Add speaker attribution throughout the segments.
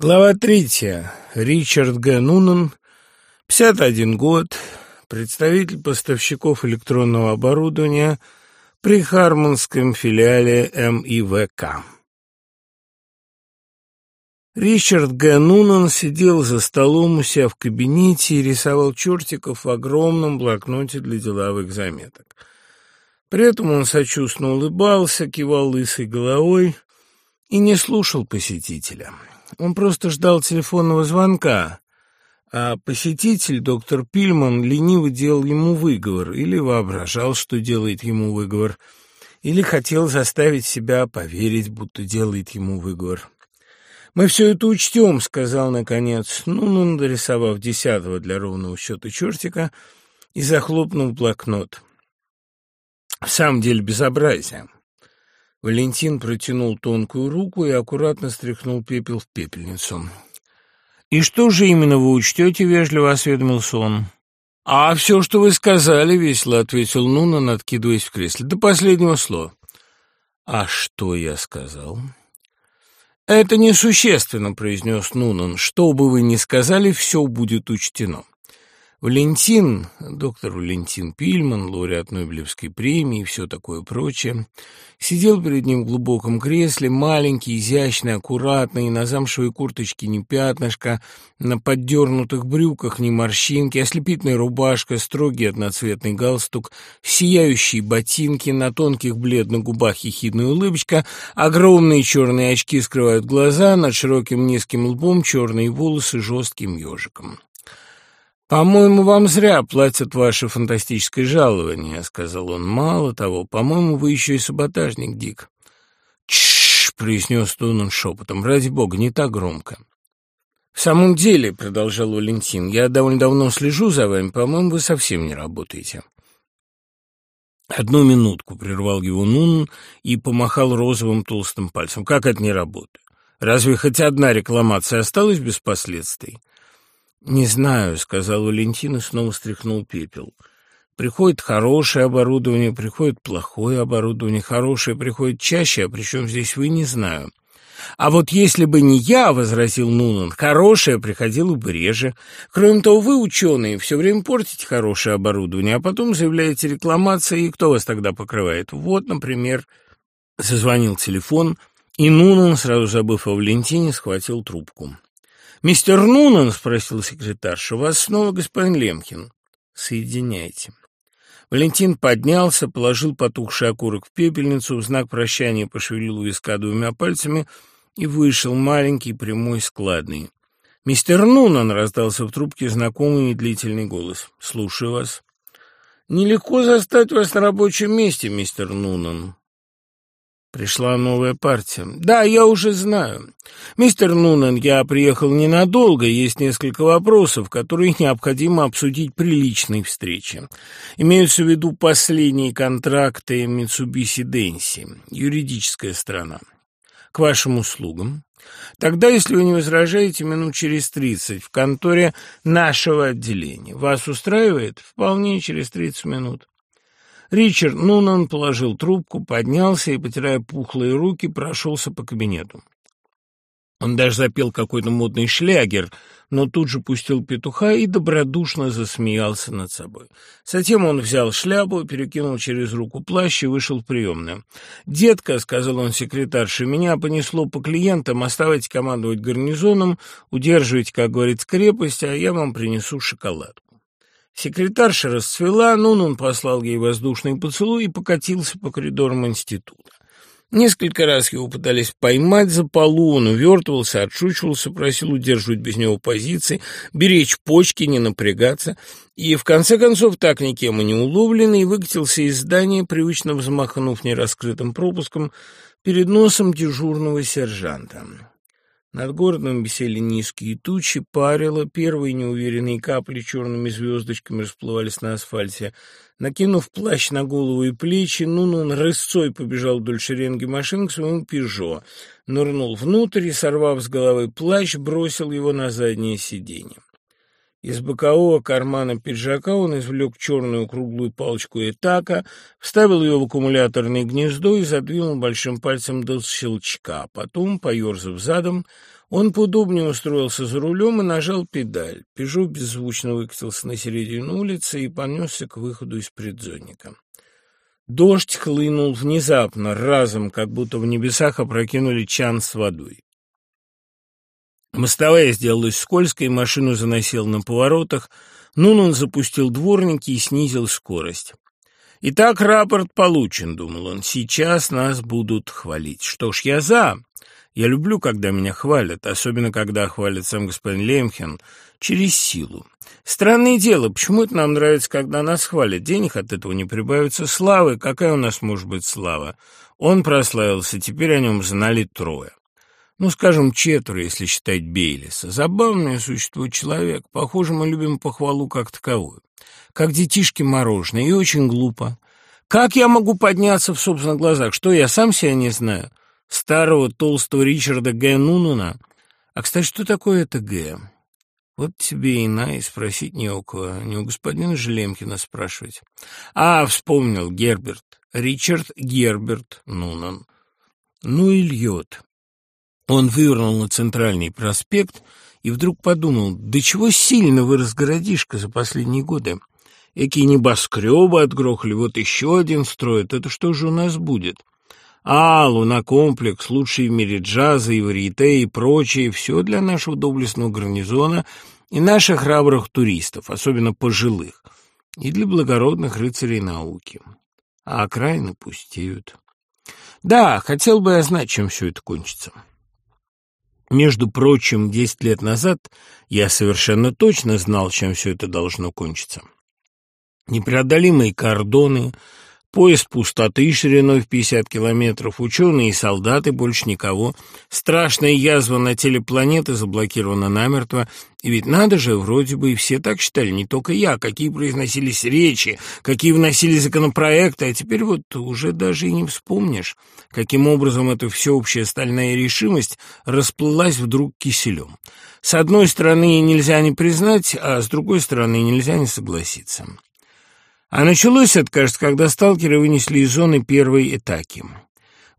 Speaker 1: Глава третья. Ричард Г. Нунан, 51 год, представитель поставщиков электронного оборудования при Хармонском филиале МИВК. Ричард Г. Нунан сидел за столом у себя в кабинете и рисовал чертиков в огромном блокноте для деловых заметок. При этом он сочувственно улыбался, кивал лысой головой и не слушал посетителя. Он просто ждал телефонного звонка, а посетитель, доктор Пильман, лениво делал ему выговор или воображал, что делает ему выговор, или хотел заставить себя поверить, будто делает ему выговор. «Мы все это учтем», — сказал наконец, ну, ну, нарисовав десятого для ровного счета чертика и захлопнув блокнот. «В самом деле безобразие». Валентин протянул тонкую руку и аккуратно стряхнул пепел в пепельницу. «И что же именно вы учтете?» — вежливо осведомился он. «А все, что вы сказали», — весело ответил Нунан, откидываясь в кресле. «До последнего слова». «А что я сказал?» «Это несущественно», — произнес Нунан. «Что бы вы ни сказали, все будет учтено». Валентин, доктор Валентин Пильман, лауреат Нобелевской премии и все такое прочее, сидел перед ним в глубоком кресле, маленький, изящный, аккуратный, на замшевой курточке ни пятнышка, на поддернутых брюках ни морщинки, ослепительная рубашка, строгий одноцветный галстук, сияющие ботинки, на тонких бледных губах ехидная улыбочка, огромные черные очки скрывают глаза, над широким низким лбом черные волосы жестким ежиком. «По-моему, вам зря платят ваше фантастическое жалование», — сказал он. «Мало того, по-моему, вы еще и саботажник, Дик». «Тш-ш-ш», произнес Тунан шепотом. «Ради бога, не так громко». «В самом деле», — продолжал Валентин, — «я довольно давно слежу за вами. По-моему, вы совсем не работаете». «Одну минутку», — прервал его Нун и помахал розовым толстым пальцем. «Как это не работает? Разве хоть одна рекламация осталась без последствий?» «Не знаю», — сказал Валентин и снова стряхнул пепел. «Приходит хорошее оборудование, приходит плохое оборудование. Хорошее приходит чаще, а причем здесь вы, не знаю». «А вот если бы не я, — возразил Нунан, — хорошее приходило бы реже. Кроме того, вы, ученые, все время портите хорошее оборудование, а потом заявляете рекламация, и кто вас тогда покрывает? Вот, например...» Зазвонил телефон, и Нунан, сразу забыв о Валентине, схватил трубку. «Мистер Нунан?» — спросил секретарша. «У вас снова господин Лемкин». «Соединяйте». Валентин поднялся, положил потухший окурок в пепельницу, в знак прощания пошевелил виска двумя пальцами и вышел, маленький, прямой, складный. «Мистер Нунан!» — раздался в трубке знакомый медлительный голос. «Слушаю вас». «Нелегко застать вас на рабочем месте, мистер Нунан. Пришла новая партия. Да, я уже знаю. Мистер Нунан, я приехал ненадолго, есть несколько вопросов, которые необходимо обсудить при личной встрече. Имеются в виду последние контракты Mitsubishi Densi, юридическая сторона. К вашим услугам. Тогда, если вы не возражаете, минут через тридцать в конторе нашего отделения. Вас устраивает? Вполне через тридцать минут. Ричард Нунан положил трубку, поднялся и, потирая пухлые руки, прошелся по кабинету. Он даже запел какой-то модный шлягер, но тут же пустил петуха и добродушно засмеялся над собой. Затем он взял шляпу, перекинул через руку плащ и вышел в приемную. «Детка», — сказал он секретарше, — «меня понесло по клиентам, оставайте командовать гарнизоном, удерживайте, как говорится, крепость, а я вам принесу шоколадку». Секретарша расцвела, Нунун послал ей воздушный поцелуй и покатился по коридорам института. Несколько раз его пытались поймать за полу, он увертывался, отшучивался, просил удерживать без него позиции, беречь почки, не напрягаться, и, в конце концов, так никем и не уловленный, выкатился из здания, привычно взмахнув нераскрытым пропуском перед носом дежурного сержанта. Над городом висели низкие тучи, парило, первые неуверенные капли черными звездочками расплывались на асфальте. Накинув плащ на голову и плечи, Нунун рысцой побежал вдоль шеренги машин к своему «Пежо», нырнул внутрь и, сорвав с головы плащ, бросил его на заднее сиденье. Из бокового кармана пиджака он извлек черную круглую палочку Этака, вставил ее в аккумуляторное гнездо и задвинул большим пальцем до щелчка. Потом, поерзав задом, Он поудобнее устроился за рулем и нажал педаль. «Пежо» беззвучно выкатился на середину улицы и понесся к выходу из предзонника. Дождь хлынул внезапно, разом, как будто в небесах опрокинули чан с водой. Мостовая сделалась скользкой, машину заносил на поворотах. Нунан запустил дворники и снизил скорость. «Итак, рапорт получен», — думал он. «Сейчас нас будут хвалить. Что ж, я за. Я люблю, когда меня хвалят, особенно когда хвалит сам господин Лемхен, через силу. Странное дело, почему это нам нравится, когда нас хвалят? Денег от этого не прибавится. Славы, какая у нас может быть слава? Он прославился, теперь о нем знали трое. Ну, скажем, четверо, если считать Бейлиса. Забавное существо человек. Похоже, мы любим похвалу как таковую. Как детишки мороженое, и очень глупо. Как я могу подняться в собственных глазах? Что, я сам себя не знаю? старого толстого Ричарда Г. Нунуна. А, кстати, что такое это Г? Вот тебе и на, и спросить не у кого, не у господина Желемкина спрашивать. А, вспомнил, Герберт, Ричард Герберт Нунан. Ну и льет. Он вывернул на центральный проспект и вдруг подумал, да чего сильно вырос городишко за последние годы. Экие небоскребы отгрохали, вот еще один строят, это что же у нас будет? А, лунокомплекс, лучший в мире джаза и варьете и прочее, все для нашего доблестного гарнизона и наших храбрых туристов, особенно пожилых, и для благородных рыцарей науки. А окраины пустеют. Да, хотел бы я знать, чем все это кончится. Между прочим, десять лет назад я совершенно точно знал, чем все это должно кончиться. Непреодолимые кордоны — Пояс пустоты шириной в 50 километров, ученые и солдаты, больше никого. Страшная язва на теле планеты заблокирована намертво. И ведь надо же, вроде бы и все так считали, не только я, какие произносились речи, какие вносили законопроекты, а теперь вот уже даже и не вспомнишь, каким образом эта всеобщая стальная решимость расплылась вдруг киселем. С одной стороны, нельзя не признать, а с другой стороны, нельзя не согласиться. А началось это, кажется, когда сталкеры вынесли из зоны первой атаки.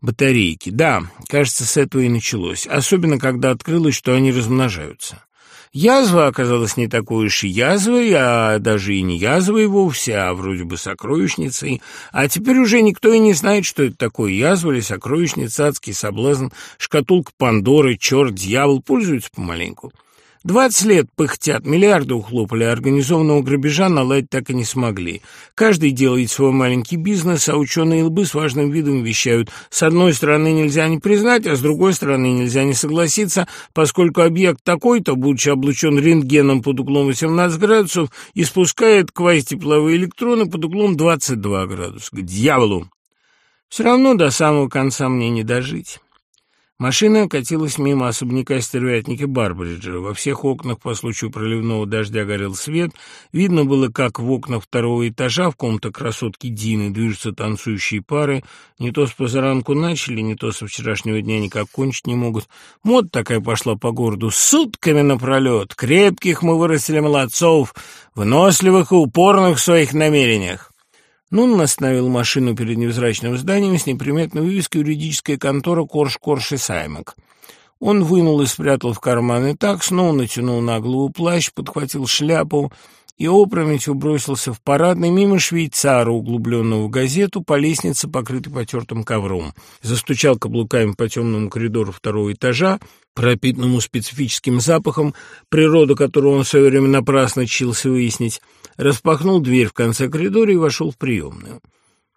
Speaker 1: Батарейки. Да, кажется, с этого и началось. Особенно, когда открылось, что они размножаются. Язва оказалась не такой уж и язвой, а даже и не язвой вовсе, а вроде бы сокровищницей. А теперь уже никто и не знает, что это такое язва или сокровищница, адский соблазн, шкатулка Пандоры, черт, дьявол, пользуются помаленьку. Двадцать лет пыхтят, миллиарды ухлопали, а организованного грабежа наладить так и не смогли. Каждый делает свой маленький бизнес, а ученые лбы с важным видом вещают. С одной стороны нельзя не признать, а с другой стороны нельзя не согласиться, поскольку объект такой-то, будучи облучен рентгеном под углом 18 градусов, испускает квазитепловые электроны под углом 22 градуса. К дьяволу! Все равно до самого конца мне не дожить. Машина катилась мимо особняка стервятника Барбриджа. Во всех окнах по случаю проливного дождя горел свет. Видно было, как в окнах второго этажа в комнате красотки Дины движутся танцующие пары. Не то с позаранку начали, не то со вчерашнего дня никак кончить не могут. Мод такая пошла по городу. Сутками напролет. Крепких мы вырастили молодцов, выносливых и упорных в своих намерениях. Нунн остановил машину перед невзрачным зданием с неприметной вывеской «Юридическая контора Корж, Корж и Саймак». Он вынул и спрятал в карманы так, снова натянул на голову плащ, подхватил шляпу и опрометью бросился в парадный мимо швейцара, углубленного в газету, по лестнице, покрытой потертым ковром. Застучал каблуками по темному коридору второго этажа, пропитанному специфическим запахом, природу которого он в свое время напрасно чился выяснить, распахнул дверь в конце коридора и вошел в приемную.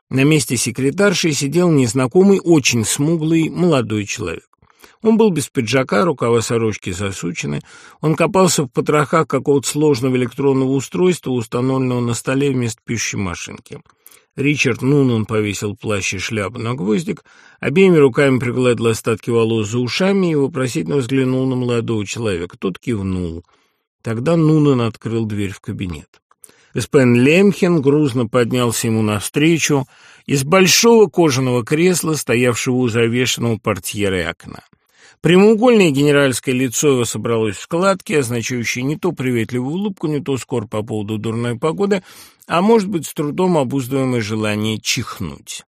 Speaker 1: На месте секретарши сидел незнакомый, очень смуглый молодой человек. Он был без пиджака, рукава сорочки засучены. Он копался в потрохах какого-то сложного электронного устройства, установленного на столе вместо пишущей машинки. Ричард Нунан повесил плащ и шляпу на гвоздик, обеими руками пригладил остатки волос за ушами и вопросительно взглянул на молодого человека. Тот кивнул. Тогда Нунан открыл дверь в кабинет. Господин Лемхен грузно поднялся ему навстречу из большого кожаного кресла, стоявшего у завешенного портьеры окна. Прямоугольное генеральское лицо его собралось в складки, означающие не то приветливую улыбку, не то скор по поводу дурной погоды, а, может быть, с трудом обуздываемое желание чихнуть.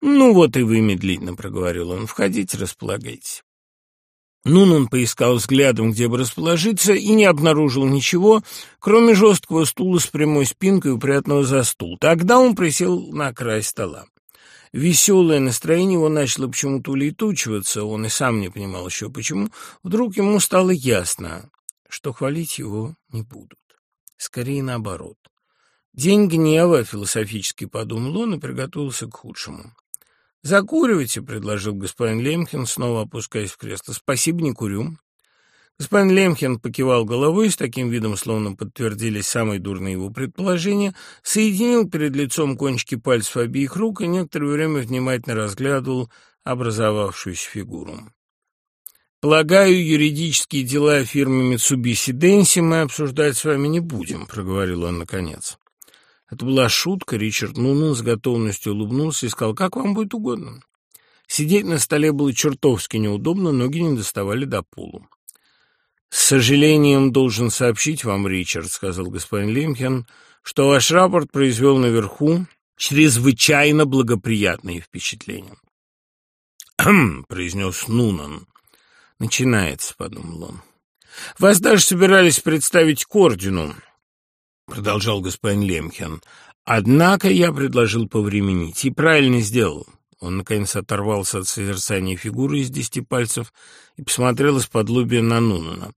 Speaker 1: «Ну вот и вы медленно», — проговорил он, — «входите, располагайтесь». Нунан поискал взглядом, где бы расположиться, и не обнаружил ничего, кроме жесткого стула с прямой спинкой, упрятанного за стул. Тогда он присел на край стола. Веселое настроение его начало почему-то улетучиваться, он и сам не понимал еще почему. Вдруг ему стало ясно, что хвалить его не будут. Скорее наоборот. День гнева, философически подумал он и приготовился к худшему. «Закуривайте», — предложил господин Лемхин, снова опускаясь в кресло. «Спасибо, не курю». Господин Лемхин покивал головой с таким видом, словно подтвердились самые дурные его предположения, соединил перед лицом кончики пальцев обеих рук и некоторое время внимательно разглядывал образовавшуюся фигуру. «Полагаю, юридические дела фирмы Mitsubishi Densi мы обсуждать с вами не будем», — проговорил он наконец. Это была шутка, Ричард Нунан с готовностью улыбнулся и сказал, «Как вам будет угодно». Сидеть на столе было чертовски неудобно, ноги не доставали до полу. «С сожалением должен сообщить вам, Ричард», — сказал господин Лемхен, «что ваш рапорт произвел наверху чрезвычайно благоприятные впечатления». «Хм», — произнес Нунан. «Начинается», — подумал он. «Вас даже собирались представить к ордену продолжал господин Лемхен. Однако я предложил повременить и правильно сделал. Он, наконец, оторвался от созерцания фигуры из десяти пальцев и посмотрел из-под лобья на Нунана.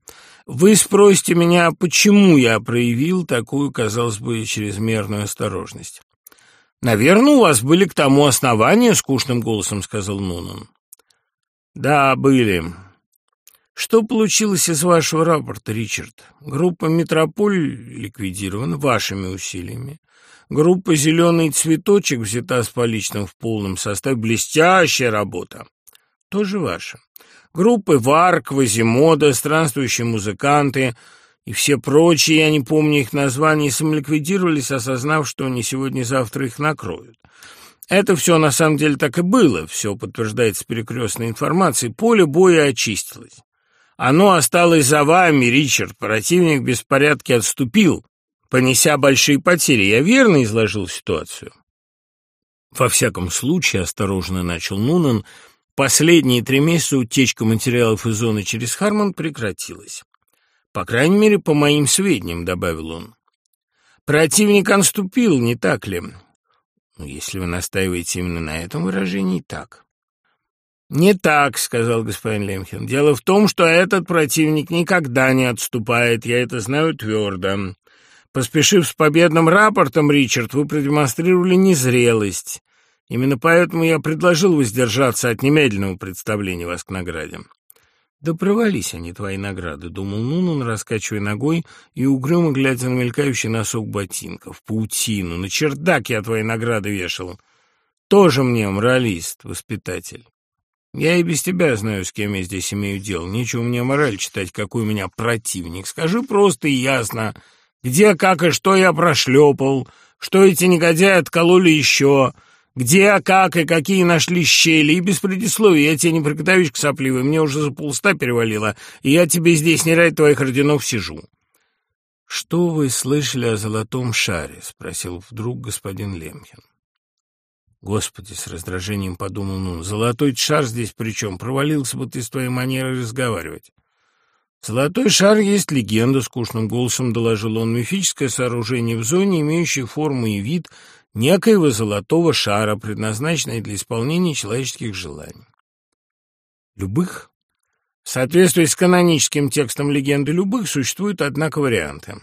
Speaker 1: «Вы спросите меня, почему я проявил такую, казалось бы, чрезмерную осторожность?» «Наверное, у вас были к тому основания», — скучным голосом сказал Нунан. «Да, были. Что получилось из вашего рапорта, Ричард? Группа «Метрополь» ликвидирована вашими усилиями. Группа «Зеленый цветочек» взята с поличным в полном составе. Блестящая работа. Тоже ваша. Группы «Вар», «Квазимода», «Странствующие музыканты» и все прочие, я не помню их названий, самоликвидировались, осознав, что они сегодня-завтра их накроют. Это все на самом деле так и было, все подтверждается перекрестной информацией. Поле боя очистилось. Оно осталось за вами, Ричард. Противник в беспорядке отступил, понеся большие потери. Я верно изложил ситуацию? Во всяком случае, осторожно начал Нунан, последние три месяца утечка материалов из зоны через Хармон прекратилась. По крайней мере, по моим сведениям, добавил он. Противник отступил, не так ли? Ну, если вы настаиваете именно на этом выражении, так. «Не так», — сказал господин Лемхен. «Дело в том, что этот противник никогда не отступает, я это знаю твердо. Поспешив с победным рапортом, Ричард, вы продемонстрировали незрелость. Именно поэтому я предложил воздержаться от немедленного представления вас к награде». «Да провались они, твои награды», — думал Нунан, раскачивая ногой и угрюмо глядя на мелькающий носок ботинков. «Паутину! На чердак я твои награды вешал. Тоже мне моралист, воспитатель». Я и без тебя знаю, с кем я здесь имею дело. Нечего мне мораль читать, какой у меня противник. Скажи просто и ясно, где, как и что я прошлепал, что эти негодяи откололи еще, где, как и какие нашли щели, и без предисловий. Я тебе не приготовишь к сопливой, мне уже за полста перевалило, и я тебе здесь не ради твоих орденов сижу. — Что вы слышали о золотом шаре? — спросил вдруг господин Лемхин. Господи, с раздражением подумал Нун, золотой шар здесь при чем? Провалился бы ты с твоей манерой разговаривать. Золотой шар есть легенда, скучным голосом доложил он, мифическое сооружение в зоне, имеющее форму и вид некоего золотого шара, предназначенное для исполнения человеческих желаний. Любых? В соответствии с каноническим текстом легенды любых существуют, однако, варианты.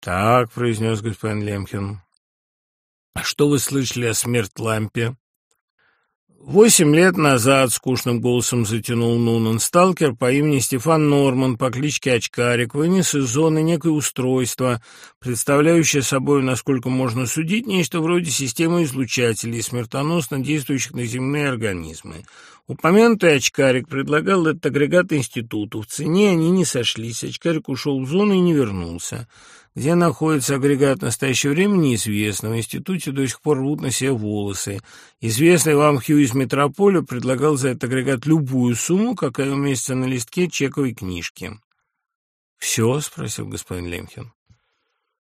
Speaker 1: «Так», — произнес господин Лемхин, а что вы слышали о смерть-лампе? Восемь лет назад, скучным голосом затянул Нунан, сталкер по имени Стефан Норман по кличке Очкарик вынес из зоны некое устройство, представляющее собой, насколько можно судить, нечто вроде системы излучателей, смертоносно действующих на земные организмы. Упомянутый очкарик предлагал этот агрегат институту. В цене они не сошлись. Очкарик ушел в зону и не вернулся. Где находится агрегат в настоящее время, неизвестно. В институте до сих пор рвут на себе волосы. Известный вам Хью из Метрополя предлагал за этот агрегат любую сумму, какая уместится на листке чековой книжки. «Все?» — спросил господин Лемхин.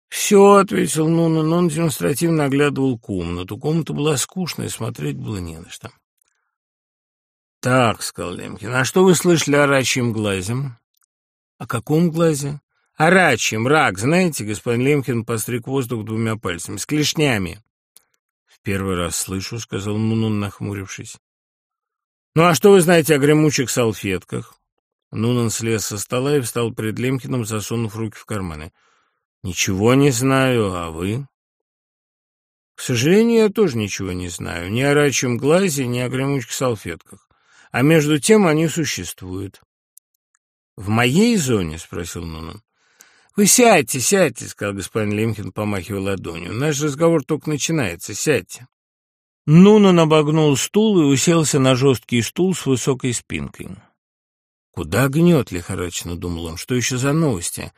Speaker 1: «Все», — ответил Нунан, он демонстративно оглядывал комнату. Комната была скучная, смотреть было не на что. «Так», — сказал Лемкин, — «а что вы слышали о рачьем глазе?» «О каком глазе?» «О рачьем, рак, знаете?» — господин Лемкин постриг воздух двумя пальцами. «С клешнями». «В первый раз слышу», — сказал Нунун, нахмурившись. «Ну а что вы знаете о гремучих салфетках?» Нунан слез со стола и встал перед Лемкиным, засунув руки в карманы. «Ничего не знаю, а вы?» «К сожалению, я тоже ничего не знаю. Ни о рачьем глазе, ни о гремучих салфетках. А между тем они существуют». «В моей зоне?» — спросил Нунан. «Вы сядьте, сядьте», — сказал господин Лемкин, помахивая ладонью. «Наш разговор только начинается. Сядьте». Нунан обогнул стул и уселся на жесткий стул с высокой спинкой. «Куда гнет?» — лихорадочно думал он. «Что еще за новости?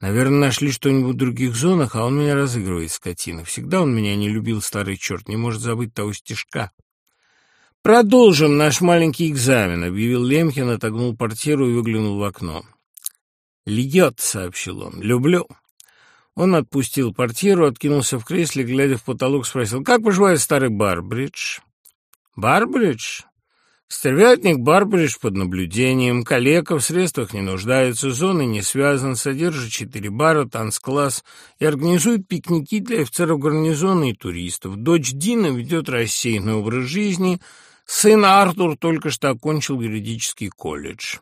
Speaker 1: Наверное, нашли что-нибудь в других зонах, а он меня разыгрывает, скотина. Всегда он меня не любил, старый черт, не может забыть того стишка». «Продолжим наш маленький экзамен», — объявил Лемкин, отогнул портьеру и выглянул в окно. «Льет», — сообщил он, — «люблю». Он отпустил портьеру, откинулся в кресле, глядя в потолок, спросил, «Как поживает старый Барбридж?» «Барбридж? Стервятник Барбридж под наблюдением, коллега в средствах не нуждается, зоны не связан, содержит четыре бара, танцкласс и организует пикники для офицеров гарнизона и туристов. Дочь Дина ведет рассеянный образ жизни, сын Артур только что окончил юридический колледж.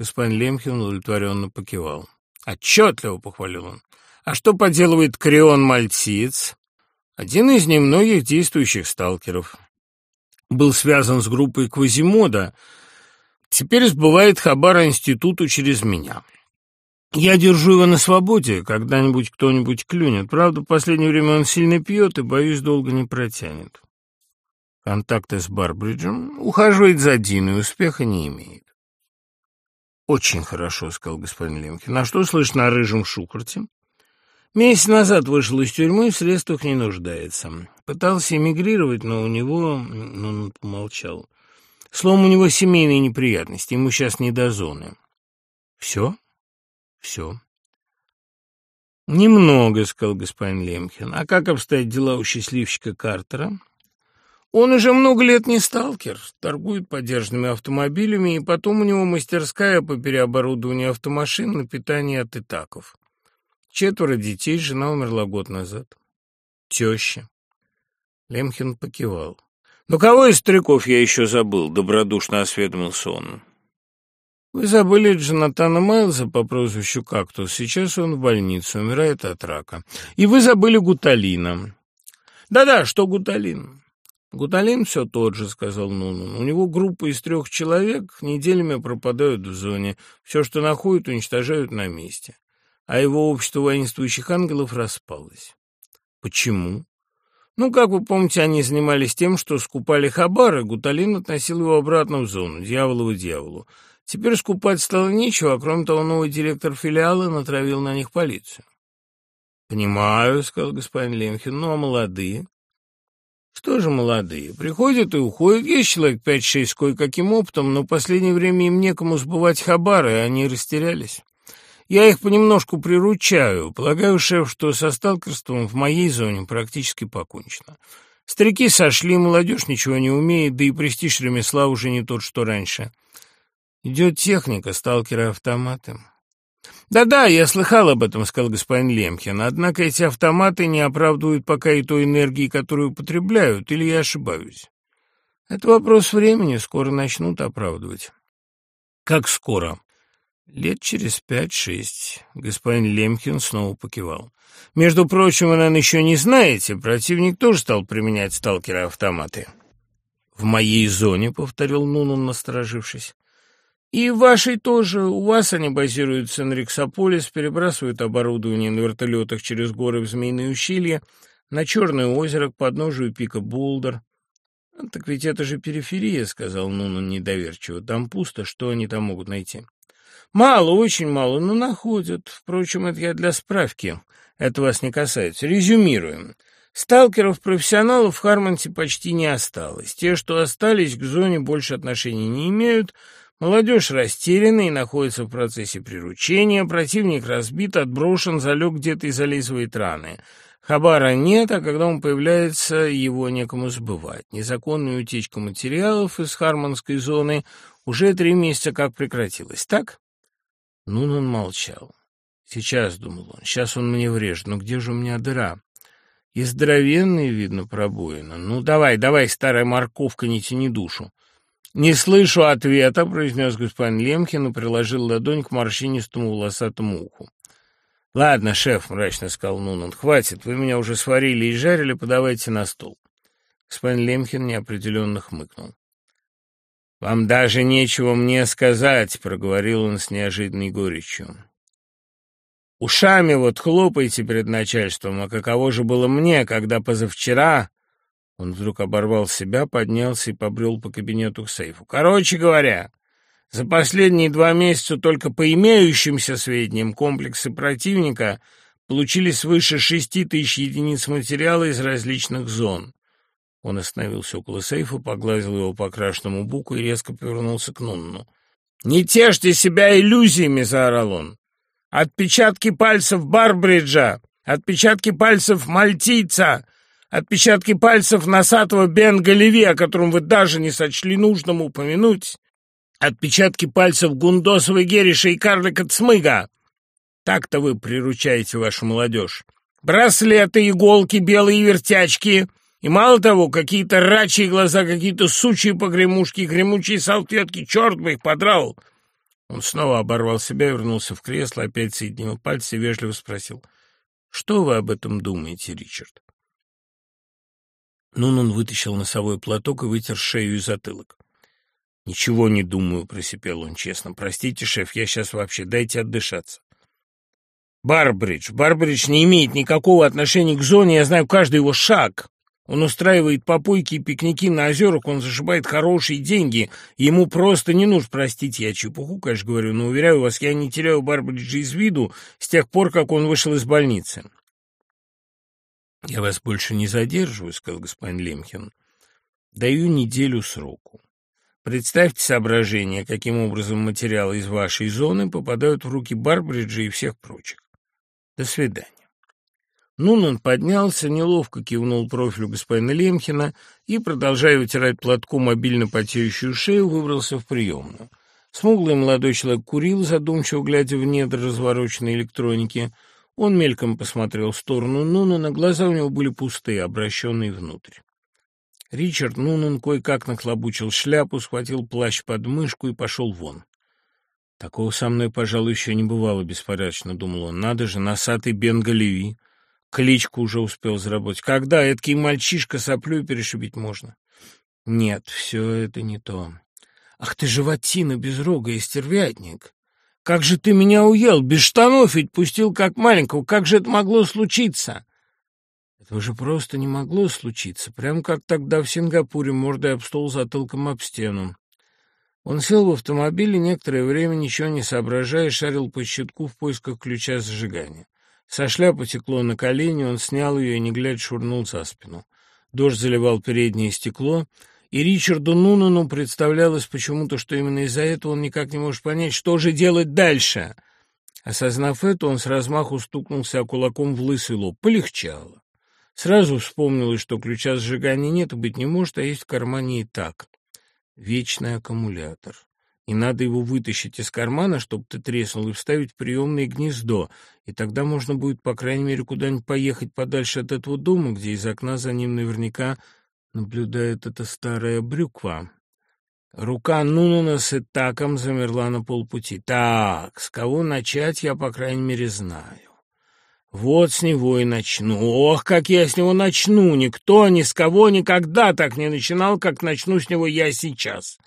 Speaker 1: Господин Лемхин удовлетворенно покивал. «Отчетливо», — похвалил он. «А что поделывает Крион-мальтиец?» «Один из немногих действующих сталкеров был связан с группой Квазимода, теперь сбывает хабара институту через меня. Я держу его на свободе, когда-нибудь кто-нибудь клюнет. Правда, в последнее время он сильно пьет и, боюсь, долго не протянет. Контакты с Барбриджем ухаживает за Диной, успеха не имеет. «Очень хорошо», — сказал господин Лемкин. «А что слышно о рыжем Шукарте?» Месяц назад вышел из тюрьмы, в средствах не нуждается. Пытался эмигрировать, но у него... Ну, он помолчал. Словом, у него семейные неприятности, ему сейчас не до зоны. Все? Все. Немного, сказал господин Лемкин. А как обстоят дела у счастливчика Картера? Он уже много лет не сталкер, торгует подержанными автомобилями, и потом у него мастерская по переоборудованию автомашин на питание от итаков. Четверо детей, жена умерла год назад. Теща. Лемхин покивал. «Ну, кого из стариков я еще забыл?» — добродушно осведомился он. «Вы забыли Джонатана Майлза по прозвищу Кактус. Сейчас он в больнице, умирает от рака. И вы забыли Гуталина». «Да-да, что Гуталин?» «Гуталин все тот же», — сказал Нунун. «У него группа из трех человек неделями пропадают в зоне. Все, что находят, уничтожают на месте а его общество воинствующих ангелов распалось. Почему? Ну, как вы помните, они занимались тем, что скупали хабары, Гуталин относил его обратно в зону, дьяволову дьяволу. Теперь скупать стало нечего, а кроме того, новый директор филиала натравил на них полицию. «Понимаю», — сказал господин Лемхин, — «ну, а молодые?» «Что же молодые? Приходят и уходят. Есть человек пять-шесть кое-каким опытом, но в последнее время им некому сбывать хабары, и они растерялись». Я их понемножку приручаю. Полагаю, шеф, что со сталкерством в моей зоне практически покончено. Старики сошли, молодежь ничего не умеет, да и престиж ремесла уже не тот, что раньше. Идет техника, сталкеры-автоматы. «Да-да, я слыхал об этом», — сказал господин Лемкин. «Однако эти автоматы не оправдывают пока и той энергии, которую употребляют, или я ошибаюсь?» «Это вопрос времени, скоро начнут оправдывать». «Как скоро?» Лет через пять-шесть. Господин Лемкин снова покивал. Между прочим, вы, наверное, еще не знаете, противник тоже стал применять сталкеры-автоматы. В моей зоне, — повторил Нунун, насторожившись. И вашей тоже. У вас они базируются на Рексополис, перебрасывают оборудование на вертолетах через горы в Змеиное ущелье, на Черное озеро к подножию пика Булдер. «Так ведь это же периферия», — сказал Нунун недоверчиво. «Там пусто, что они там могут найти?» Мало, очень мало, но находят. Впрочем, это я для справки. Это вас не касается. Резюмируем. Сталкеров-профессионалов в Хармонте почти не осталось. Те, что остались, к зоне больше отношений не имеют. Молодежь растеряна и находится в процессе приручения. Противник разбит, отброшен, залег где-то и зализывает раны. Хабара нет, а когда он появляется, его некому сбывать. Незаконная утечка материалов из Харманской зоны уже три месяца как прекратилась, так? Нунан молчал. Сейчас, думал он, сейчас он мне врежет, но где же у меня дыра? И здоровенные, видно, пробоина. Ну, давай, давай, старая морковка, не тяни душу. «Не слышу ответа», — произнес господин Лемкин и приложил ладонь к морщинистому волосатому уху. «Ладно, шеф», — мрачно сказал Нунан, — «хватит, вы меня уже сварили и жарили, подавайте на стол». Господин Лемкин неопределенно хмыкнул. «Вам даже нечего мне сказать», — проговорил он с неожиданной горечью. «Ушами вот хлопаете перед начальством, а каково же было мне, когда позавчера он вдруг оборвал себя, поднялся и побрел по кабинету к сейфу. «Короче говоря, за последние два месяца только по имеющимся сведениям комплексы противника получили свыше шести тысяч единиц материала из различных зон». Он остановился около сейфа, погладил его по крашенному буку и резко повернулся к Нунну. «Не тешьте себя иллюзиями!» — заорал он. «Отпечатки пальцев Барбриджа! Отпечатки пальцев Мальтийца! Отпечатки пальцев носатого Бен Галеви, о котором вы даже не сочли нужным упомянуть. Отпечатки пальцев Гундосовой Гериша и карлика Цмыга. Так-то вы приручаете вашу молодежь. Браслеты, иголки, белые вертячки. И мало того, какие-то рачьи глаза, какие-то сучьи погремушки, гремучие салфетки. Черт бы их подрал! Он снова оборвал себя, вернулся в кресло, опять соединил пальцы и вежливо спросил. «Что вы об этом думаете, Ричард?» Нунун вытащил носовой платок и вытер шею и затылок. «Ничего не думаю», — просипел он честно. «Простите, шеф, я сейчас вообще... Дайте отдышаться». «Барбридж! Барбридж не имеет никакого отношения к зоне, я знаю каждый его шаг. Он устраивает попойки и пикники на озерах, он зашибает хорошие деньги, ему просто не нужно, простите, я чепуху, конечно, говорю, но, уверяю вас, я не теряю Барбриджа из виду с тех пор, как он вышел из больницы». «Я вас больше не задерживаю», — сказал господин Лемхин. «Даю неделю сроку. Представьте соображение, каким образом материалы из вашей зоны попадают в руки Барбриджа и всех прочих. До свидания». Нунан поднялся, неловко кивнул профилю господина Лемхина и, продолжая вытирать платком мобильно потеющую шею, выбрался в приемную. Смуглый молодой человек курил, задумчиво глядя в недр развороченной электроники — он мельком посмотрел в сторону Нунана, глаза у него были пустые, обращенные внутрь. Ричард Нунан кое-как нахлобучил шляпу, схватил плащ под мышку и пошел вон. Такого со мной, пожалуй, еще не бывало беспорядочно, думал он. Надо же, носатый Бен Галеви. Кличку уже успел заработать. Когда эдакий мальчишка соплю перешибить можно? Нет, все это не то. Ах ты, животина безрогая, стервятник! Как же ты меня уел? Без штанов ведь пустил как маленького. Как же это могло случиться?» Этого же просто не могло случиться. Прямо как тогда в Сингапуре, мордой об стол, затылком об стену. Он сел в автомобиль и некоторое время, ничего не соображая, шарил по щитку в поисках ключа зажигания. Со шляпы текло на колени, он снял ее и, не глядя, швырнул за спину. Дождь заливал переднее стекло, и Ричарду Нунану представлялось почему-то, что именно из-за этого он никак не может понять, что же делать дальше. Осознав это, он с размаху стукнулся кулаком в лысый лоб. Полегчало. Сразу вспомнилось, что ключа сжигания нет и быть не может, а есть в кармане и так. Вечный аккумулятор. И надо его вытащить из кармана, чтобы ты треснул, и вставить в приемное гнездо. И тогда можно будет, по крайней мере, куда-нибудь поехать подальше от этого дома, где из окна за ним наверняка наблюдает эта старая брюква. Рука Нунуна с Итаком замерла на полпути. Так, с кого начать, я, по крайней мере, знаю. Вот с него и начну. Ох, как я с него начну! Никто, ни с кого, никогда так не начинал, как начну с него я сейчас.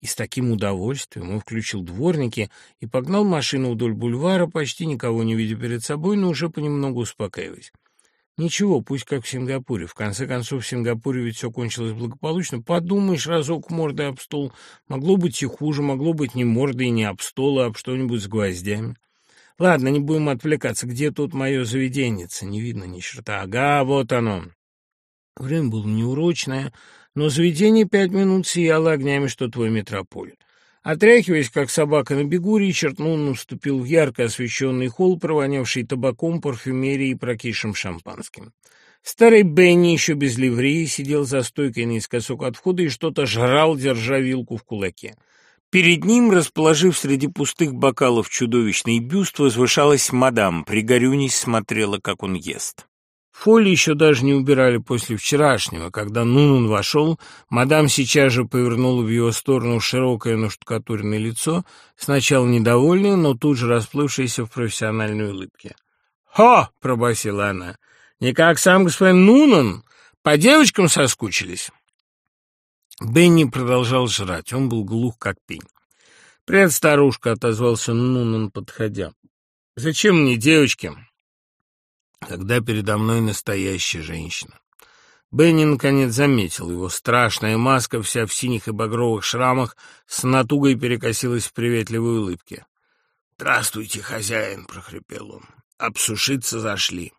Speaker 1: И с таким удовольствием он включил дворники и погнал машину вдоль бульвара, почти никого не видя перед собой, но уже понемногу успокаиваясь. Ничего, пусть как в Сингапуре. В конце концов, в Сингапуре ведь все кончилось благополучно. Подумаешь, разок мордой об стол. Могло быть и хуже, могло быть не мордой, не об стол, а об что-нибудь с гвоздями. Ладно, не будем отвлекаться. Где тут мое заведеннице? Не видно ни черта. Ага, вот оно. Время было неурочное, но заведение пять минут сияло огнями, что твой метрополь. Отряхиваясь, как собака на бегу, Ричард Нунн вступил в ярко освещенный холл, провонявший табаком, парфюмерией и прокисшим шампанским. Старый Бенни, еще без ливреи, сидел за стойкой наискосок от входа и что-то жрал, держа вилку в кулаке. Перед ним, расположив среди пустых бокалов чудовищный бюст, возвышалась мадам, пригорюнись смотрела, как он ест. Фоли еще даже не убирали после вчерашнего. Когда Нунун вошел, мадам сейчас же повернула в его сторону широкое наштукатуренное лицо, сначала недовольное, но тут же расплывшееся в профессиональной улыбке. «Хо!» — пробасила она. «Не как сам господин Нунан? По девочкам соскучились?» Бенни продолжал жрать, он был глух, как пень. «Привет, старушка!» — отозвался Нунан, подходя. «Зачем мне девочки?» Когда передо мной настоящая женщина. Бенни наконец заметил его. Страшная маска, вся в синих и багровых шрамах, с натугой перекосилась в приветливой улыбке. «Здравствуйте, хозяин!» — прохрипел он. «Обсушиться зашли».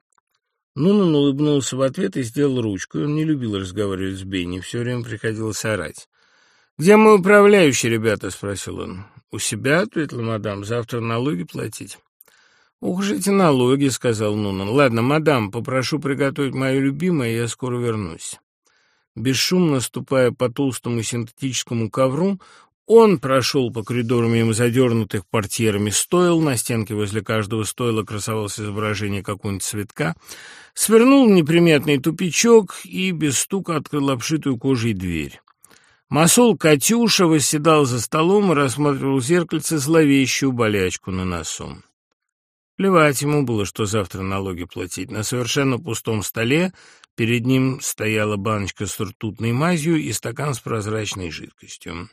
Speaker 1: Нунан улыбнулся в ответ и сделал ручку. Он не любил разговаривать с Бенни, все время приходилось орать. «Где мой управляющий, ребята?» — спросил он. «У себя?» — ответила мадам. «Завтра налоги платить». «Ух эти налоги», — сказал Нунан. «Ладно, мадам, попрошу приготовить мое любимое, я скоро вернусь». Бесшумно ступая по толстому синтетическому ковру, он прошел по коридору мимо задернутых портьерами стоил, на стенке возле каждого стойла красовалось изображение какого-нибудь цветка, свернул в неприметный тупичок и без стука открыл обшитую кожей дверь. Масол Катюша восседал за столом и рассматривал в зеркальце зловещую болячку на носу. Плевать ему было, что завтра налоги платить. На совершенно пустом столе перед ним стояла баночка с ртутной мазью и стакан с прозрачной жидкостью.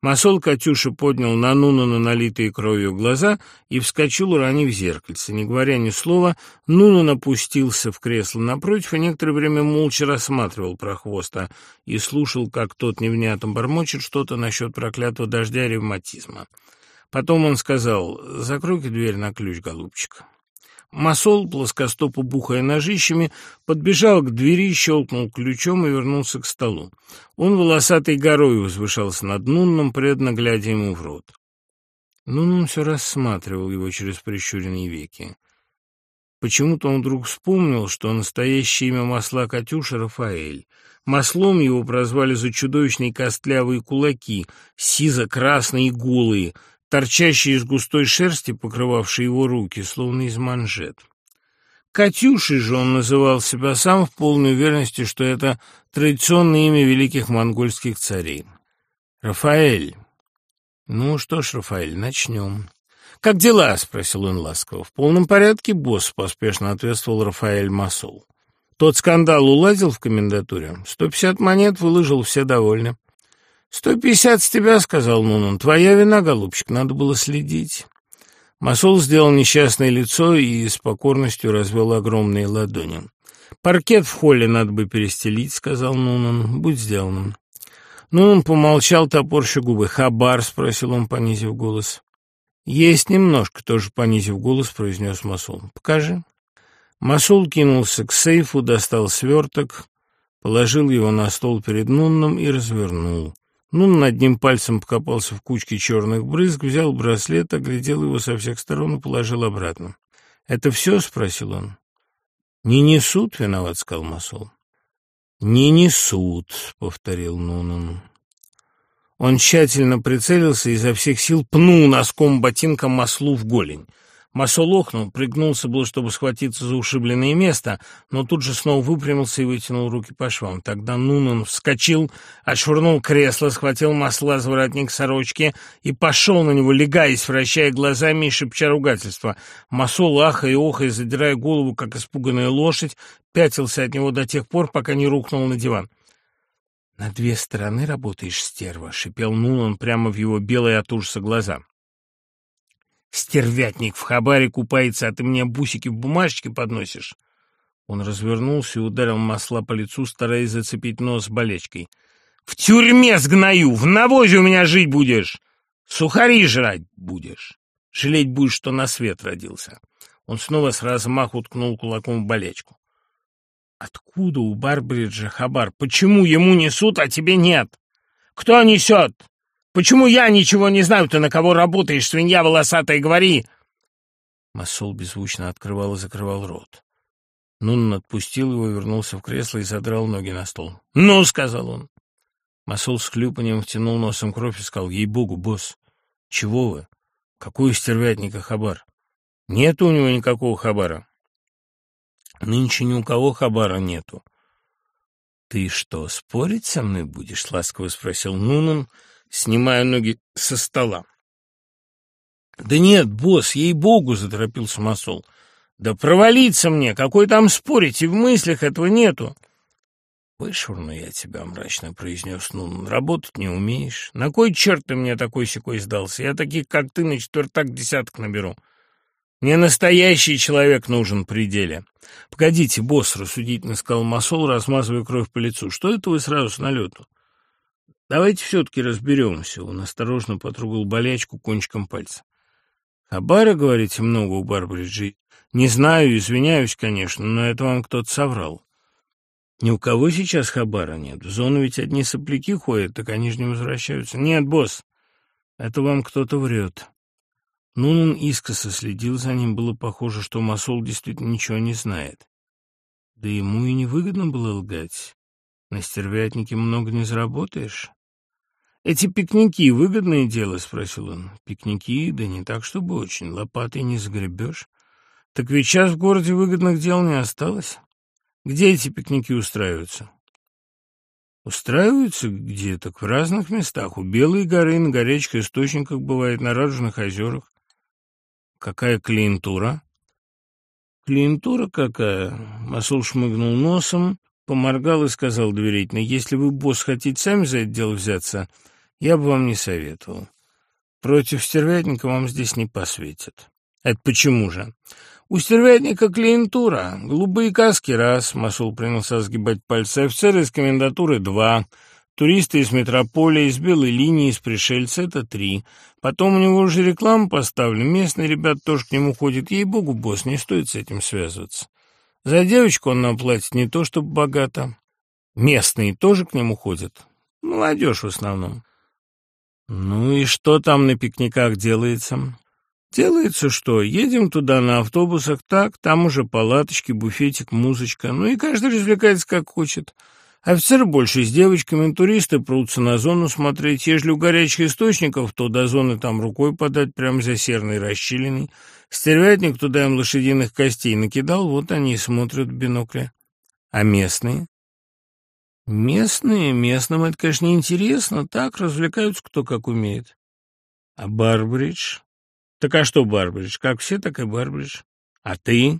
Speaker 1: Масол Катюша поднял на Нунана налитые кровью глаза и вскочил, уронив зеркальце. Не говоря ни слова, Нунан опустился в кресло напротив и некоторое время молча рассматривал прохвоста и слушал, как тот невнятно бормочет что-то насчет проклятого дождя ревматизма. Потом он сказал «Закройте дверь на ключ, голубчик». Масол, плоскостопо бухая ножищами, подбежал к двери, щелкнул ключом и вернулся к столу. Он волосатой горой возвышался над Нунном, преданно глядя ему в рот. Нунн все рассматривал его через прищуренные веки. Почему-то он вдруг вспомнил, что настоящее имя масла Катюша — Рафаэль. Маслом его прозвали за чудовищные костлявые кулаки, сизо-красные и голые, торчащие из густой шерсти, покрывавшей его руки, словно из манжет. Катюшей же он называл себя сам в полной уверенности, что это традиционное имя великих монгольских царей. Рафаэль. Ну что ж, Рафаэль, начнем. «Как дела?» — спросил он ласково. «В полном порядке, босс», — поспешно ответствовал Рафаэль Масол. «Тот скандал уладил в комендатуре? Сто пятьдесят монет выложил, все довольны». «Сто пятьдесят с тебя», — сказал Нунан. «Твоя вина, голубчик, надо было следить». Масол сделал несчастное лицо и с покорностью развел огромные ладони. «Паркет в холле надо бы перестелить», — сказал Нунан. «Будь сделанным». Нунан помолчал, топорща губы. «Хабар?» — спросил он, понизив голос. «Есть немножко», — тоже понизив голос, произнес Масол. «Покажи». Масол кинулся к сейфу, достал сверток, положил его на стол перед Нунном и развернул. Нун одним пальцем покопался в кучке черных брызг, взял браслет, оглядел его со всех сторон и положил обратно. «Это все?» — спросил он. «Не несут?» — виноват, — сказал Масол. «Не несут», — повторил Нунан. Он тщательно прицелился и изо всех сил пнул носком ботинка маслу в голень. Масол охнул, пригнулся был, чтобы схватиться за ушибленное место, но тут же снова выпрямился и вытянул руки по швам. Тогда Нунан вскочил, отшвырнул кресло, схватил масла за воротник сорочки и пошел на него, легаясь, вращая глазами и шепча ругательства. Масол, ахая и охая, задирая голову, как испуганная лошадь, пятился от него до тех пор, пока не рухнул на диван. «На две стороны работаешь, стерва!» — шипел Нунан прямо в его белые от ужаса глаза. Стервятник в хабаре купается, а ты мне бусики в бумажечке подносишь. Он развернулся и ударил масла по лицу, стараясь зацепить нос болечкой. «В тюрьме сгною! В навозе у меня жить будешь! Сухари жрать будешь! Жалеть будешь, что на свет родился!» Он снова с размаху ткнул кулаком в болечку. «Откуда у Барбриджа хабар? Почему ему несут, а тебе нет? Кто несет? Почему я ничего не знаю? Ты на кого работаешь, свинья волосатая, говори!» Масол беззвучно открывал и закрывал рот. Нунн отпустил его, вернулся в кресло и задрал ноги на стол. «Ну!» — сказал он. Масол с хлюпанием втянул носом кровь и сказал, «Ей-богу, босс, чего вы? Какой стервятника хабар? Нет у него никакого хабара». «Нынче ни у кого хабара нету». «Ты что, спорить со мной будешь?» — ласково спросил Нунан, снимая ноги со стола. «Да нет, босс, ей-богу!» — заторопился Масол. «Да провалиться мне! Какой там спорить? И в мыслях этого нету!» «Вышвырну я тебя», — мрачно произнес Нун. «Работать не умеешь. На кой черт ты мне такой-сякой сдался? Я таких, как ты, на четвертак десяток наберу. Мне настоящий человек нужен при деле». «Погодите, босс», — рассудительно сказал Масол, размазывая кровь по лицу. «Что это вы сразу с налету?» «Давайте все-таки разберемся». Он осторожно потрогал болячку кончиком пальца. «Хабара, говорите, много у Барбариджи?» Не знаю, извиняюсь, конечно, но это вам кто-то соврал. Ни у кого сейчас хабара нет. В зону ведь одни сопляки ходят, так они же не возвращаются. Нет, босс, это вам кто-то врет. Нунан искоса следил за ним. Было похоже, что Масол действительно ничего не знает. Да ему и невыгодно было лгать. На стервятнике много не заработаешь. «Эти пикники — выгодное дело?» — спросил он. «Пикники? Да не так, чтобы очень. Лопатой не загребешь. Так ведь сейчас в городе выгодных дел не осталось. Где эти пикники устраиваются? Устраиваются где? Так в разных местах. У Белой горы, на горячках источниках бывает, на Радужных озерах. Какая клиентура? Клиентура какая? Масул шмыгнул носом, поморгал и сказал доверительно, если вы, босс, хотите сами за это дело взяться, я бы вам не советовал. Против стервятника вам здесь не посветят. Это почему же? У стервятника клиентура. Голубые каски — раз, Масул принялся сгибать пальцы, офицеры из комендатуры — два, туристы из метрополии, из белой линии, из пришельца — это три. Потом у него уже реклама поставлена, местные ребята тоже к нему ходят. Ей-богу, босс, не стоит с этим связываться. За девочку он нам платит не то, чтобы богато. Местные тоже к нему ходят. Молодежь в основном. Ну и что там на пикниках делается? Делается что? Едем туда на автобусах, так, там уже палаточки, буфетик, музычка. Ну и каждый развлекается как хочет. Офицеры больше с девочками, туристы прутся на зону смотреть. Ежели у горячих источников, то до зоны там рукой подать, прямо за серной расщелиной. Стервятник туда им лошадиных костей накидал, вот они и смотрят в бинокле. А местные? Местные? Местным это, конечно, неинтересно. Так, развлекаются кто как умеет. А Барбридж? Так а что, Барбридж, как все, так и Барбридж. А ты?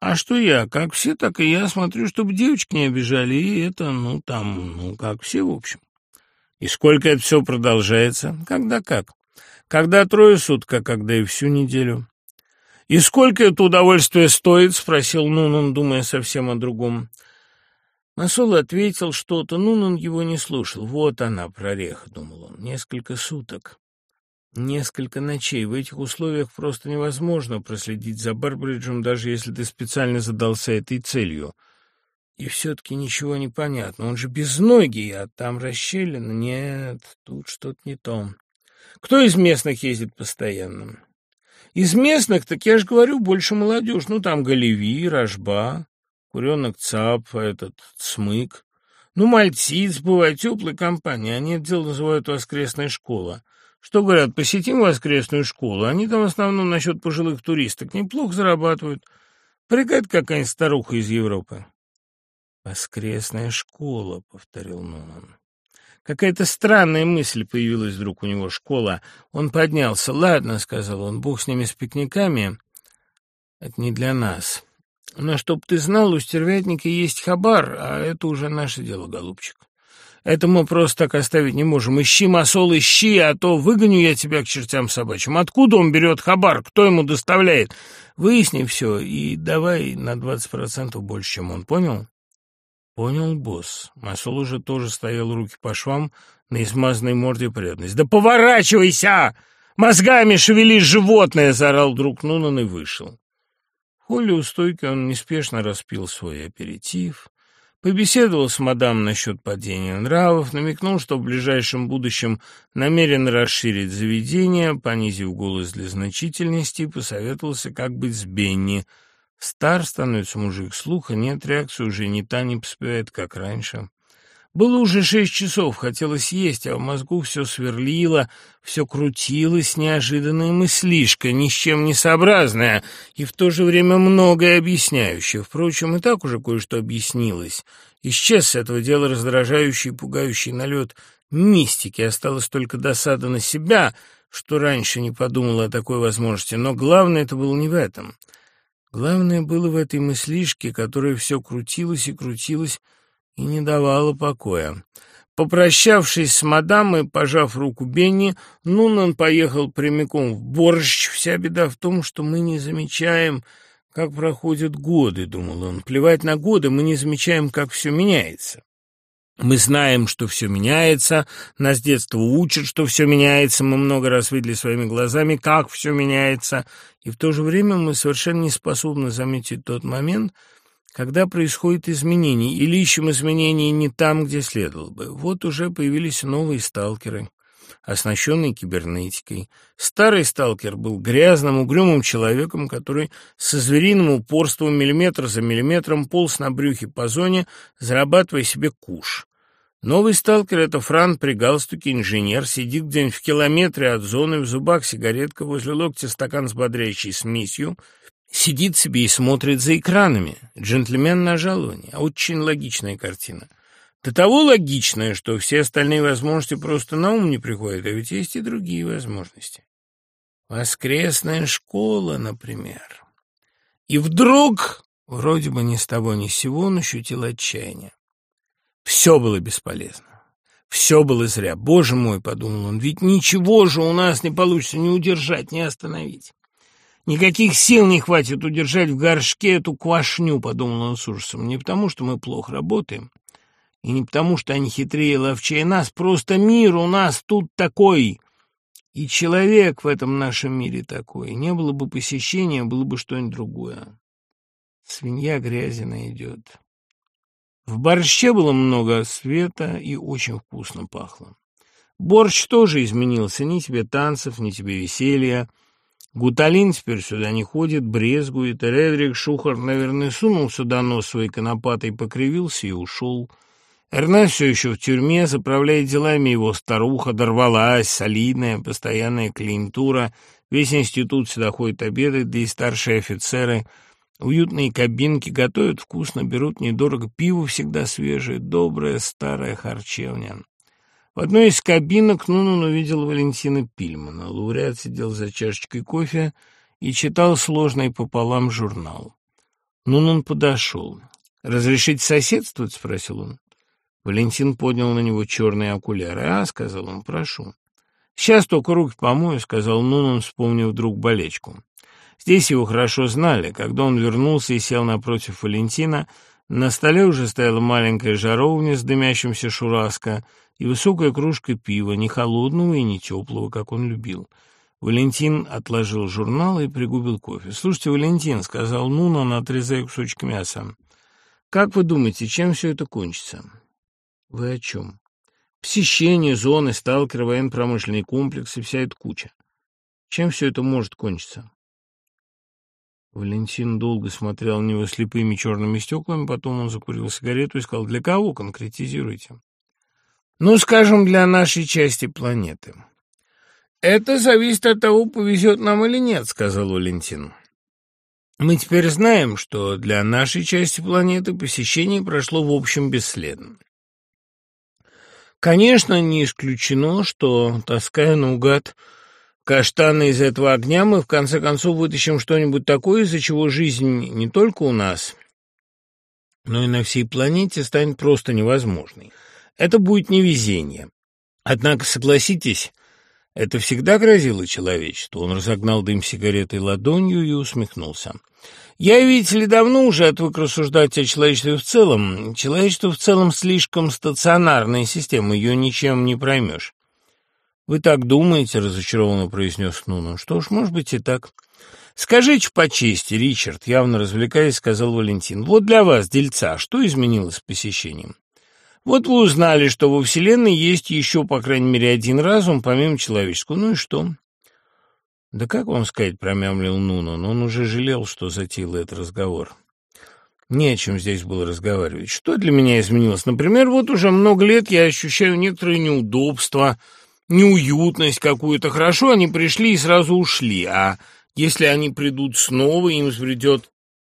Speaker 1: А что я? Как все, так и я смотрю, чтобы девочки не обижали, и это, ну, там, ну, как все, в общем. И сколько это все продолжается? Когда как? Когда трое суток, а когда и всю неделю. «И сколько это удовольствие стоит?» — спросил Нунан, думая совсем о другом. Масол ответил что-то, Нунан его не слушал. «Вот она, прореха», — думал он, — «несколько суток». Несколько ночей. В этих условиях просто невозможно проследить за Барбриджем, даже если ты специально задался этой целью. И все-таки ничего не понятно. Он же безногий, а там расщелина. Нет, тут что-то не то. Кто из местных ездит постоянно? Из местных, так я же говорю, больше молодежь. Ну, там Галеви, Рожба, Куренок Цап, этот Смык. Ну, мальтиц, бывает, теплая компания. Они это дело называют воскресная школа. Что говорят, посетим воскресную школу. Они там в основном насчет пожилых туристок неплохо зарабатывают. Прикат какая-нибудь старуха из Европы. «Воскресная школа», — повторил Нунан. Какая-то странная мысль появилась вдруг у него, школа. Он поднялся. «Ладно», — сказал он, — «бог с ними, с пикниками. Это не для нас. Но чтоб ты знал, у стервятника есть хабар, а это уже наше дело, голубчик». Это мы просто так оставить не можем. Ищи, масол, ищи, а то выгоню я тебя к чертям собачьим. Откуда он берет хабар? Кто ему доставляет? Выясни все и давай на двадцать процентов больше, чем он. Понял? Понял, босс. Масол уже тоже стоял руки по швам, на измазанной морде преданность. «Да поворачивайся! Мозгами шевели, животное!» — заорал друг Нунан и вышел. В холле у стойки он неспешно распил свой аперитив, Побеседовал с мадам насчет падения нравов, намекнул, что в ближайшем будущем намерен расширить заведение, понизив голос для значительности, посоветовался, как быть с Бенни. Стар становится мужик слуха, нет реакции, уже ни та не поспевает, как раньше. Было уже шесть часов, хотелось есть, а в мозгу все сверлило, все крутилось, неожиданная мыслишка, ни с чем не сообразная и в то же время многое объясняющее. Впрочем, и так уже кое-что объяснилось. Исчез с этого дела раздражающий и пугающий налет мистики, осталась только досада на себя, что раньше не подумала о такой возможности, но главное это было не в этом. Главное было в этой мыслишке, которая все крутилась и крутилась, и не давала покоя. Попрощавшись с мадам и пожав руку Бенни, Нунан поехал прямиком в борщ. Вся беда в том, что мы не замечаем, как проходят годы, — думал он. Плевать на годы, мы не замечаем, как все меняется. Мы знаем, что все меняется, нас с детства учат, что все меняется, мы много раз видели своими глазами, как все меняется, и в то же время мы совершенно не способны заметить тот момент, когда происходит изменение, или ищем изменения не там, где следовало бы. Вот уже появились новые сталкеры, оснащенные кибернетикой. Старый сталкер был грязным, угрюмым человеком, который со звериным упорством миллиметр за миллиметром полз на брюхе по зоне, зарабатывая себе куш. Новый сталкер — это Фран при галстуке, инженер, сидит где-нибудь в километре от зоны, в зубах сигаретка, возле локтя стакан с бодрящей смесью — Сидит себе и смотрит за экранами. Джентльмен на жаловании. Очень логичная картина. До того логичная, что все остальные возможности просто на ум не приходят, а ведь есть и другие возможности. Воскресная школа, например. И вдруг, вроде бы ни с того ни с сего, он ощутил отчаяние. Все было бесполезно. Все было зря. Боже мой, подумал он, ведь ничего же у нас не получится ни удержать, ни остановить. Никаких сил не хватит удержать в горшке эту квашню, подумал он с ужасом. Не потому, что мы плохо работаем, и не потому, что они хитрее ловчее нас, просто мир у нас тут такой, и человек в этом нашем мире такой. Не было бы посещения, было бы что-нибудь другое. Свинья грязи найдет. В борще было много света и очень вкусно пахло. Борщ тоже изменился, ни тебе танцев, ни тебе веселья. Гуталин теперь сюда не ходит, брезгует, Редрик Шухар, наверное, сунул сюда нос свой конопатый, покривился и ушел. Эрнест все еще в тюрьме, заправляет делами его старуха, дорвалась, солидная, постоянная клиентура, весь институт сюда ходит обедать, да и старшие офицеры. Уютные кабинки, готовят вкусно, берут недорого, пиво всегда свежее, добрая старая харчевня. В одной из кабинок Нунан увидел Валентина Пильмана. Лауреат сидел за чашечкой кофе и читал сложный пополам журнал. Нунан подошел. «Разрешите соседствовать?» — спросил он. Валентин поднял на него черные окуляры. «А», — сказал он, — «прошу». «Сейчас только руки помою», — сказал Нунан, вспомнив вдруг болечку. Здесь его хорошо знали. Когда он вернулся и сел напротив Валентина, на столе уже стояла маленькая жаровня с дымящимся шураска — и высокая кружка пива, не холодного и не теплого, как он любил. Валентин отложил журнал и пригубил кофе. «Слушайте, Валентин», — сказал Нунан, отрезая кусочек мяса, — «как вы думаете, чем все это кончится?» «Вы о чем?» «Посещение, зоны, сталкеры, военно-промышленные комплексы, вся эта куча. Чем все это может кончиться?» Валентин долго смотрел на него слепыми черными стеклами, потом он закурил сигарету и сказал, «Для кого? Конкретизируйте». Ну, скажем, для нашей части планеты. Это зависит от того, повезет нам или нет, сказал Валентин. Мы теперь знаем, что для нашей части планеты посещение прошло в общем бесследно. Конечно, не исключено, что, таская наугад каштаны из этого огня, мы в конце концов вытащим что-нибудь такое, из-за чего жизнь не только у нас, но и на всей планете станет просто невозможной. Это будет невезение. Однако, согласитесь, это всегда грозило человечеству. Он разогнал дым сигаретой ладонью и усмехнулся. Я, видите ли, давно уже отвык рассуждать о человечестве в целом. Человечество в целом слишком стационарная система, ее ничем не проймешь. «Вы так думаете?» — разочарованно произнес Нунан. «Что ж, может быть и так». «Скажите по чести, Ричард», — явно развлекаясь, сказал Валентин. «Вот для вас, дельца, что изменилось с посещением?» «Вот вы узнали, что во Вселенной есть еще, по крайней мере, один разум, помимо человеческого. Ну и что?» «Да как вам сказать?» — промямлил Нунан. Он уже жалел, что затеял этот разговор. Не о чем здесь было разговаривать. Что для меня изменилось? Например, вот уже много лет я ощущаю некоторые неудобства, неуютность какую-то. Хорошо, они пришли и сразу ушли, а если они придут снова, им взбредет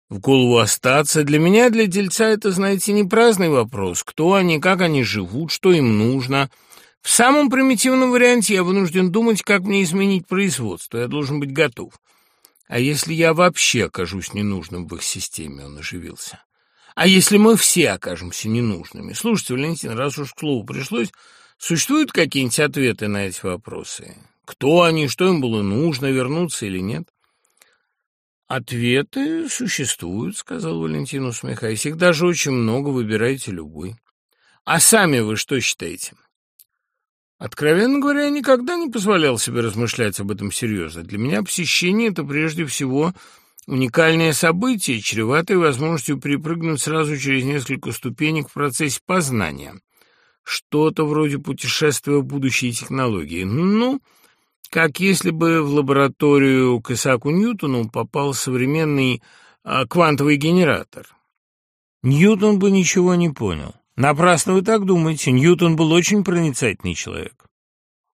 Speaker 1: в голову остаться. Для меня, для дельца, это, знаете, не праздный вопрос. Кто они, как они живут, что им нужно. В самом примитивном варианте я вынужден думать, как мне изменить производство. Я должен быть готов. А если я вообще окажусь ненужным в их системе, он оживился. А если мы все окажемся ненужными? Слушайте, Валентин, раз уж к слову пришлось, существуют какие-нибудь ответы на эти вопросы? Кто они, что им было нужно, вернуться или нет? Ответы существуют, сказал Валентин, усмехаясь. Их даже очень много, выбирайте любой. А сами вы что считаете? Откровенно говоря, я никогда не позволял себе размышлять об этом серьезно. Для меня посещение — это прежде всего уникальное событие, чреватое возможностью перепрыгнуть сразу через несколько ступенек в процессе познания. Что-то вроде путешествия в будущие технологии. Ну, как если бы в лабораторию к Исааку Ньютону попал современный а, квантовый генератор. Ньютон бы ничего не понял. Напрасно вы так думаете. Ньютон был очень проницательный человек.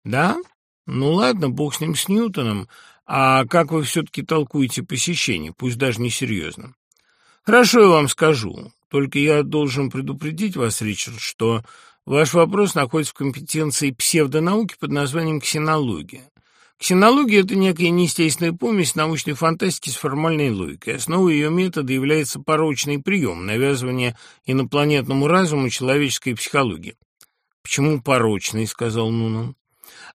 Speaker 1: Да? Ну ладно, бог с ним, с Ньютоном. А как вы все-таки толкуете посещение, пусть даже несерьезно? Хорошо, я вам скажу. Только я должен предупредить вас, Ричард, что ваш вопрос находится в компетенции псевдонауки под названием ксенология. Ксенология – это некая неестественная помесь научной фантастики с формальной логикой. Основой ее метода является порочный прием – навязывание инопланетному разуму человеческой психологии. «Почему порочный?» – сказал Нунан.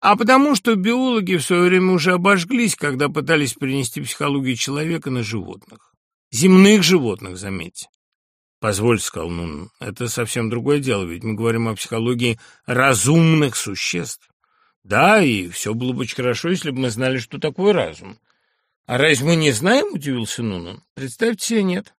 Speaker 1: «А потому что биологи в свое время уже обожглись, когда пытались перенести психологию человека на животных. Земных животных, заметьте. «Позвольте», — сказал Нунан, — «это совсем другое дело, ведь мы говорим о психологии разумных существ. Да, и все было бы очень хорошо, если бы мы знали, что такое разум. А разве мы не знаем, удивился Нунан. Представьте себе, нет.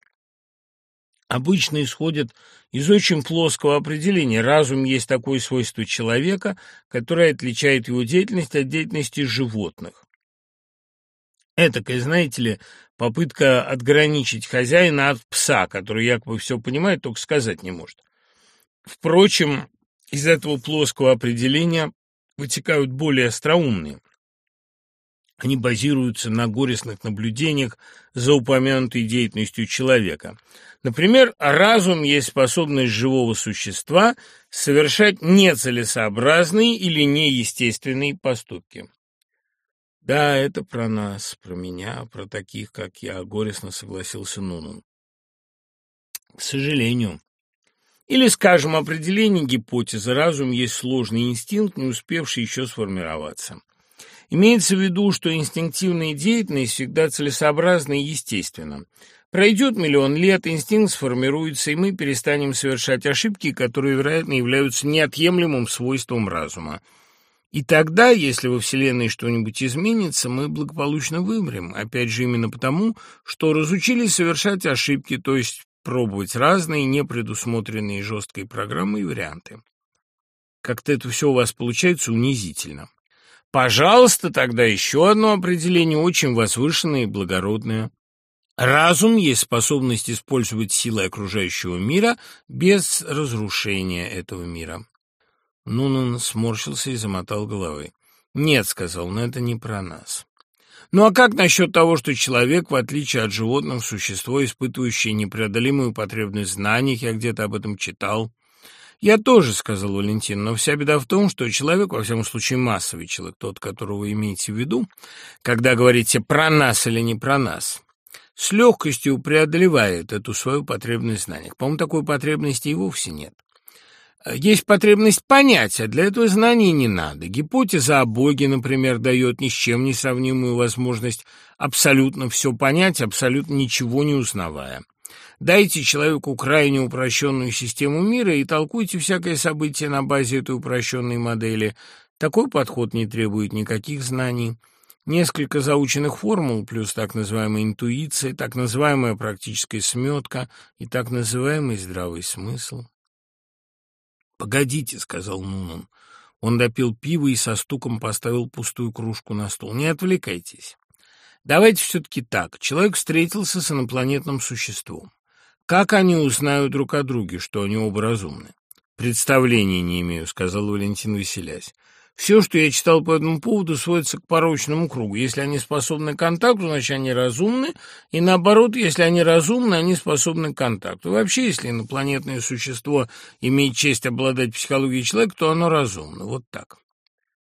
Speaker 1: Обычно исходят из очень плоского определения. Разум есть такое свойство человека, которое отличает его деятельность от деятельности животных. Этакая, знаете ли, попытка отграничить хозяина от пса, который якобы все понимает, только сказать не может. Впрочем, из этого плоского определения вытекают более остроумные. Они базируются на горестных наблюдениях за упомянутой деятельностью человека. Например, разум есть способность живого существа совершать нецелесообразные или неестественные поступки. Да, это про нас, про меня, про таких, как я, горестно согласился Нунан. К сожалению, или, скажем, определение гипотезы разум есть сложный инстинкт, не успевший еще сформироваться. Имеется в виду, что инстинктивная деятельность всегда целесообразна и естественна. Пройдет миллион лет, инстинкт сформируется, и мы перестанем совершать ошибки, которые, вероятно, являются неотъемлемым свойством разума. И тогда, если во Вселенной что-нибудь изменится, мы благополучно вымрем, опять же именно потому, что разучились совершать ошибки, то есть пробовать разные непредусмотренные жесткой программы и варианты. Как-то это все у вас получается унизительно. Пожалуйста, тогда еще одно определение, очень возвышенное и благородное. Разум есть способность использовать силы окружающего мира без разрушения этого мира. Нунан сморщился и замотал головой. «Нет», — сказал, — «но это не про нас». Ну а как насчет того, что человек, в отличие от животных, существо, испытывающее непреодолимую потребность в знаниях, я где-то об этом читал? Я тоже, сказал Валентин, но вся беда в том, что человек, во всяком случае массовый человек, тот, которого вы имеете в виду, когда говорите про нас или не про нас, с легкостью преодолевает эту свою потребность в знаниях. По-моему, такой потребности и вовсе нет. Есть потребность понять, а для этого знаний не надо. Гипотеза о Боге, например, дает ни с чем не сравнимую возможность абсолютно все понять, абсолютно ничего не узнавая. Дайте человеку крайне упрощенную систему мира и толкуйте всякое событие на базе этой упрощенной модели. Такой подход не требует никаких знаний. Несколько заученных формул, плюс так называемая интуиция, так называемая практическая сметка и так называемый здравый смысл. «Погодите», — сказал Нунан. Он допил пиво и со стуком поставил пустую кружку на стол. «Не отвлекайтесь. Давайте все-таки так. Человек встретился с инопланетным существом. Как они узнают друг о друге, что они оба разумны? Представления не имею, сказал Валентин, веселясь. Все, что я читал по этому поводу, сводится к порочному кругу. Если они способны к контакту, значит, они разумны, и наоборот, если они разумны, они способны к контакту. Вообще, если инопланетное существо имеет честь обладать психологией человека, то оно разумно. Вот так.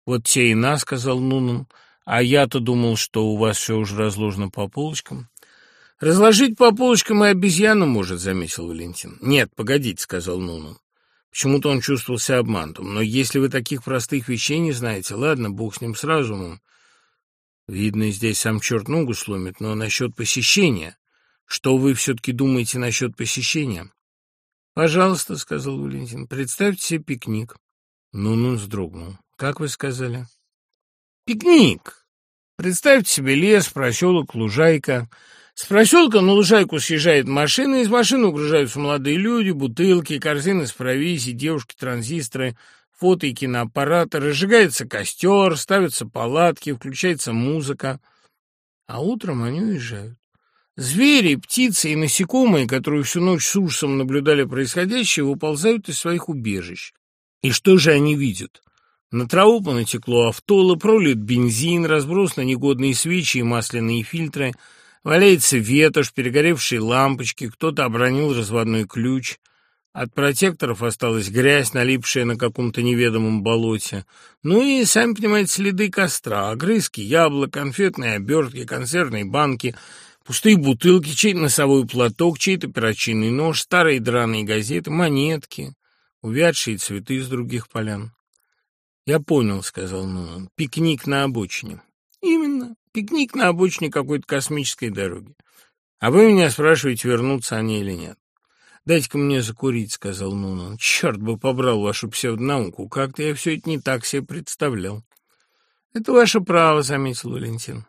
Speaker 1: «Вот те и на», — сказал Нунан, — «а я-то думал, что у вас все уже разложено по полочкам». «Разложить по полочкам и обезьяну может», — заметил Валентин. «Нет, погодите», — сказал Нунан. Почему-то он чувствовал себя обманутым. Но если вы таких простых вещей не знаете, ладно, бог с ним с разумом. Видно, здесь сам черт ногу сломит, но насчет посещения... Что вы все-таки думаете насчет посещения? «Пожалуйста», — сказал Валентин, — «представьте себе пикник». Ну-ну, вздрогнул. «Как вы сказали?» «Пикник! Представьте себе лес, проселок, лужайка. С проселка на лужайку съезжает машина, из машины угружаются молодые люди, бутылки, корзины с провизией, девушки, транзисторы, фото и киноаппараты, разжигается костер, ставятся палатки, включается музыка. А утром они уезжают. Звери, птицы и насекомые, которые всю ночь с ужасом наблюдали происходящее, выползают из своих убежищ. И что же они видят? На траву понатекло автолы, пролит бензин, разбросаны негодные свечи и масляные фильтры — Валяется ветошь, перегоревшие лампочки, кто-то обронил разводной ключ. От протекторов осталась грязь, налипшая на каком-то неведомом болоте. Ну и, сами понимаете, следы костра, огрызки, яблок, конфетные обертки, консервные банки, пустые бутылки, чей-то носовой платок, чей-то перочинный нож, старые драные газеты, монетки, увядшие цветы из других полян. «Я понял», — сказал Нунан, — «пикник на обочине». «Именно. Пикник на обочине какой-то космической дороги. А вы меня спрашиваете, вернутся они или нет. «Дайте-ка мне закурить», — сказал Нунан. «Черт бы побрал вашу псевдонауку. Как-то я все это не так себе представлял». «Это ваше право», — заметил Валентин.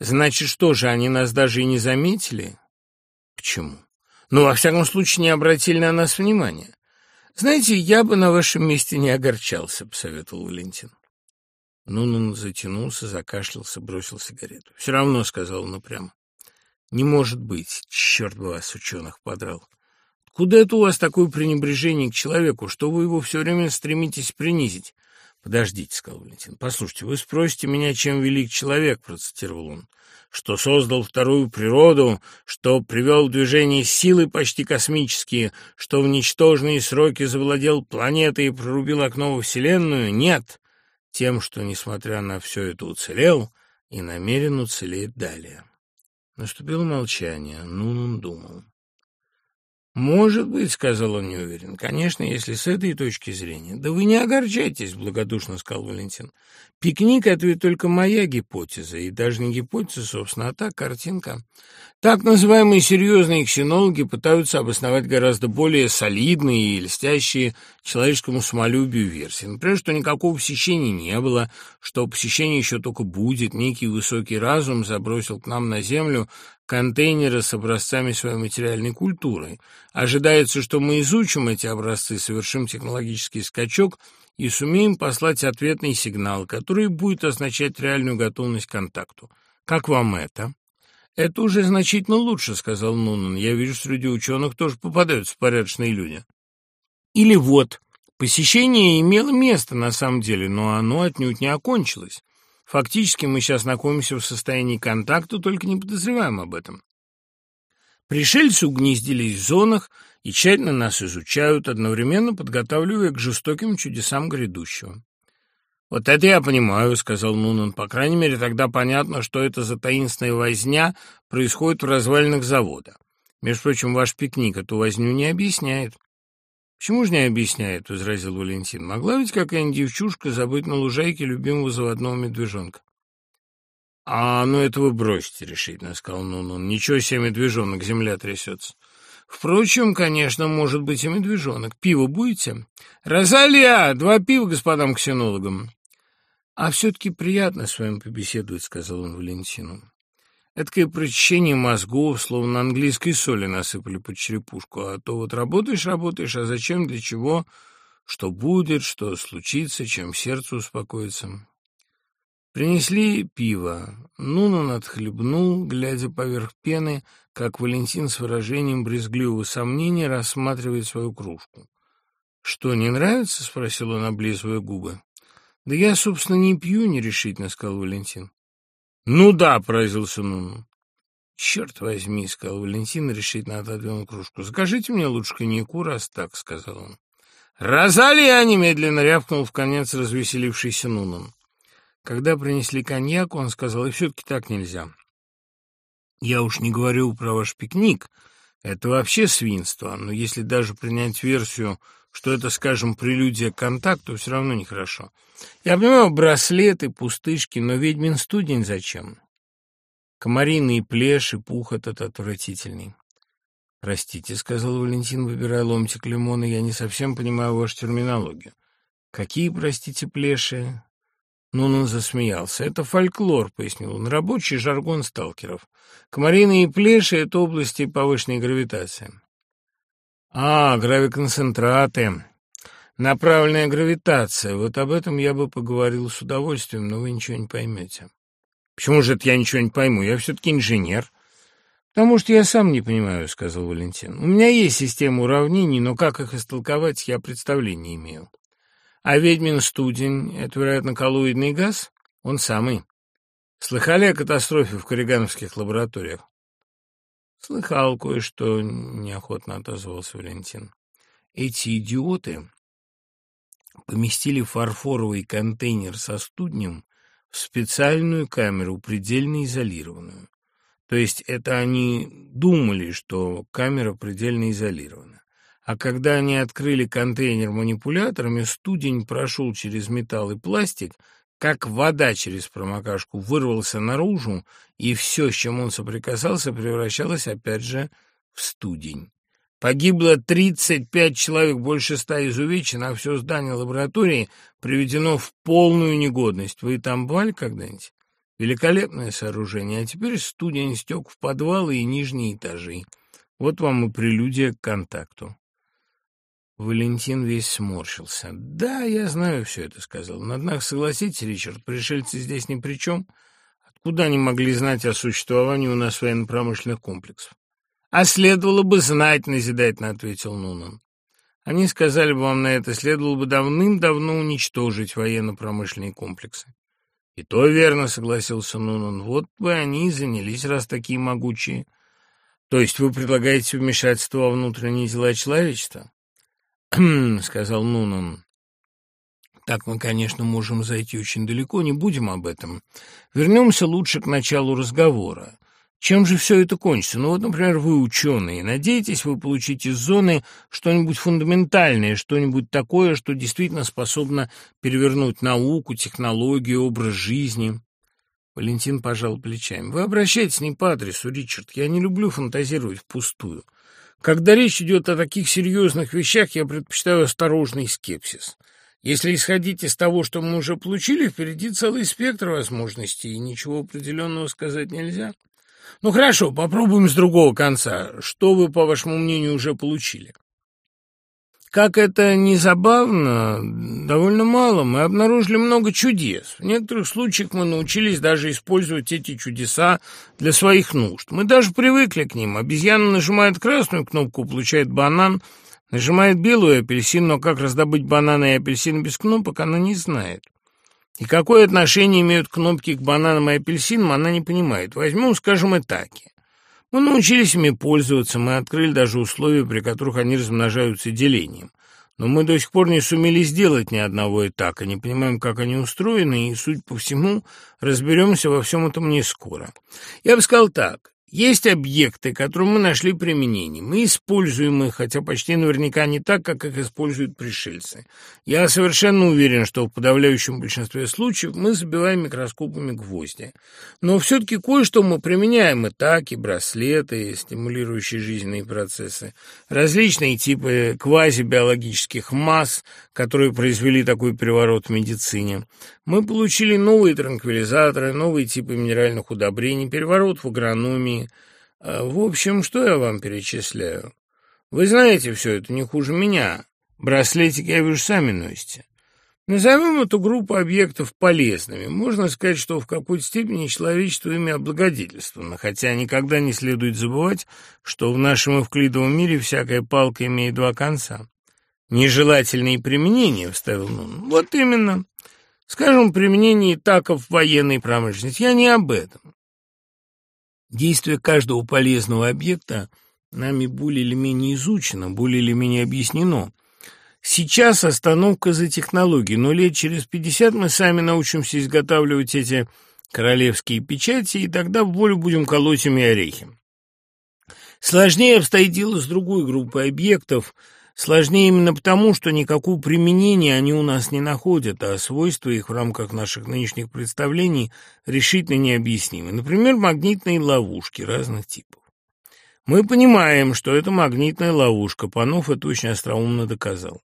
Speaker 1: «Значит, что же, они нас даже и не заметили?» «Почему?» «Ну, во всяком случае, не обратили на нас внимания. Знаете, я бы на вашем месте не огорчался», — посоветовал Валентин. Нунан затянулся, закашлялся, бросил сигарету. «Все равно», — сказал он упрямо. «Не может быть. Черт бы вас, ученых, подрал. Куда это у вас такое пренебрежение к человеку, что вы его все время стремитесь принизить?» «Подождите», — сказал Валентин. «Послушайте, вы спросите меня, чем велик человек», — процитировал он, «что создал вторую природу, что привел в движение силы почти космические, что в ничтожные сроки завладел планетой и прорубил окно во Вселенную? Нет тем, что, несмотря на все это, уцелел и намерен уцелеть далее. Наступило молчание. Нунун думал. «Может быть», — сказал он неуверенно. «Конечно, если с этой точки зрения». «Да вы не огорчайтесь», — благодушно сказал Валентин. «Пикник — это ведь только моя гипотеза, и даже не гипотеза, собственно, а так картинка. Так называемые серьезные ксенологи пытаются обосновать гораздо более солидные и льстящие человеческому самолюбию версии. Например, что никакого посещения не было, что посещение еще только будет, некий высокий разум забросил к нам на Землю контейнеры с образцами своей материальной культуры. Ожидается, что мы изучим эти образцы, совершим технологический скачок и сумеем послать ответный сигнал, который будет означать реальную готовность к контакту. Как вам это? «Это уже значительно лучше», — сказал Нунан. «Я вижу, среди ученых тоже попадаются порядочные люди». Или вот, посещение имело место на самом деле, но оно отнюдь не окончилось. Фактически мы сейчас находимся в состоянии контакта, только не подозреваем об этом. Пришельцы угнездились в зонах и тщательно нас изучают, одновременно подготавливая к жестоким чудесам грядущего. «Вот это я понимаю», — сказал Нунан. «По крайней мере, тогда понятно, что это за таинственная возня происходит в развалинах завода. Между прочим, ваш пикник эту возню не объясняет». «Почему же не объясняет?» — возразил Валентин. «Могла ведь какая-нибудь девчушка забыть на лужайке любимого заводного медвежонка?» «А, ну это вы бросьте», — решительно сказал Нунан. «Ничего себе медвежонок, земля трясется». «Впрочем, конечно, может быть и медвежонок. Пиво будете?» «Розалия! Два пива господам ксенологам!» «А все-таки приятно с вами побеседовать», — сказал он Валентину. Эдакое прочищение мозгов, словно английской соли насыпали под черепушку. А то вот работаешь, работаешь, а зачем, для чего, что будет, что случится, чем сердце успокоится. Принесли пиво. Нунан отхлебнул, глядя поверх пены, как Валентин с выражением брезгливого сомнения рассматривает свою кружку. «Что, не нравится?» — спросил он, облизывая губы. «Да я, собственно, не пью нерешительно», — сказал Валентин. «Ну да», — поразился Нунан. «Черт возьми», — сказал Валентин, решительно отодвинул кружку. «Закажите мне лучше коньяку, раз так», — сказал он. «Розалия!» — немедленно рявкнул в конец развеселившийся Нунан. Когда принесли коньяк, он сказал, и все-таки так нельзя. Я уж не говорю про ваш пикник, это вообще свинство, но если даже принять версию, что это, скажем, прелюдия к контакту, все равно нехорошо. Я понимаю, браслеты, пустышки, но ведьмин студень зачем? Комариные плешь и пух этот отвратительный. «Простите», — сказал Валентин, выбирая ломтик лимона, — «я не совсем понимаю вашу терминологию». «Какие, простите, плеши?» Нунан засмеялся. «Это фольклор», — пояснил он, — «рабочий жаргон сталкеров. Комариные плеши — это области повышенной гравитации». «А, гравиконцентраты. Направленная гравитация. Вот об этом я бы поговорил с удовольствием, но вы ничего не поймете». «Почему же это я ничего не пойму? Я все-таки инженер». «Потому что я сам не понимаю», — сказал Валентин. «У меня есть система уравнений, но как их истолковать, я представления не имею». А ведьмин студень — это, вероятно, коллоидный газ? Он самый. Слыхали о катастрофе в корригановских лабораториях? Слыхал кое-что, неохотно отозвался Валентин. Эти идиоты поместили фарфоровый контейнер со студнем в специальную камеру, предельно изолированную. То есть это они думали, что камера предельно изолирована. А когда они открыли контейнер манипуляторами, студень прошел через металл и пластик, как вода через промокашку, вырвался наружу, и все, с чем он соприкасался, превращалось опять же в студень. Погибло 35 человек, больше ста изувечено, а все здание лаборатории приведено в полную негодность. Вы там бывали когда-нибудь? Великолепное сооружение, а теперь студень стек в подвалы и нижние этажи. Вот вам и прелюдия к контакту. Валентин весь сморщился. «Да, я знаю все это», — сказал. «Но, однако, согласитесь, Ричард, пришельцы здесь ни при чем. Откуда они могли знать о существовании у нас военно-промышленных комплексов?» «А следовало бы знать», — назидательно ответил Нунан. «Они сказали бы вам на это, следовало бы давным-давно уничтожить военно-промышленные комплексы». «И то верно», — согласился Нунан. «Вот бы они и занялись, раз такие могучие». «То есть вы предлагаете вмешательство во внутренние дела человечества?» Сказал Нунан. Так мы, конечно, можем зайти очень далеко, не будем об этом. Вернемся лучше к началу разговора. Чем же все это кончится? Ну вот, например, вы ученые. Надеетесь, вы получите из зоны что-нибудь фундаментальное, что-нибудь такое, что действительно способно перевернуть науку, технологию, образ жизни. Валентин пожал плечами. Вы обращаетесь не по адресу, Ричард. Я не люблю фантазировать впустую. Когда речь идет о таких серьезных вещах, я предпочитаю осторожный скепсис. Если исходить из того, что мы уже получили, впереди целый спектр возможностей, и ничего определенного сказать нельзя. Ну хорошо, попробуем с другого конца. Что вы, по вашему мнению, уже получили? Как это не забавно, довольно мало. Мы обнаружили много чудес. В некоторых случаях мы научились даже использовать эти чудеса для своих нужд. Мы даже привыкли к ним. Обезьяна нажимает красную кнопку, получает банан, нажимает белую апельсин, но как раздобыть бананы и апельсины без кнопок, она не знает. И какое отношение имеют кнопки к бананам и апельсинам, она не понимает. Возьмем, скажем, этаки. Мы научились ими пользоваться, мы открыли даже условия, при которых они размножаются делением. Но мы до сих пор не сумели сделать ни одного этака, не понимаем, как они устроены, и, судя по всему, разберемся во всем этом не скоро. Я бы сказал так. Есть объекты, которым мы нашли применение. Мы используем их, хотя почти наверняка не так, как их используют пришельцы. Я совершенно уверен, что в подавляющем большинстве случаев мы забиваем микроскопами гвозди. Но все-таки кое-что мы применяем и так, и браслеты, и стимулирующие жизненные процессы, различные типы квазибиологических масс, которые произвели такой переворот в медицине. Мы получили новые транквилизаторы, новые типы минеральных удобрений, переворот в агрономии. А, в общем, что я вам перечисляю? Вы знаете все это не хуже меня. Браслетики, я вижу, сами носите. Назовем эту группу объектов полезными. Можно сказать, что в какой-то степени человечество ими облагодетельствовано, хотя никогда не следует забывать, что в нашем эвклидовом мире всякая палка имеет два конца. Нежелательные применения, вставил Нун. Вот именно. Скажем, применение таков в военной промышленности. Я не об этом. Действие каждого полезного объекта нами более или менее изучено, более или менее объяснено. Сейчас остановка за технологией, но лет через пятьдесят мы сами научимся изготавливать эти королевские печати, и тогда в волю будем колоть ими орехи. Сложнее обстоит дело с другой группой объектов – Сложнее именно потому, что никакого применения они у нас не находят, а свойства их в рамках наших нынешних представлений решительно необъяснимы. Например, магнитные ловушки разных типов. Мы понимаем, что это магнитная ловушка, Панов это очень остроумно доказал.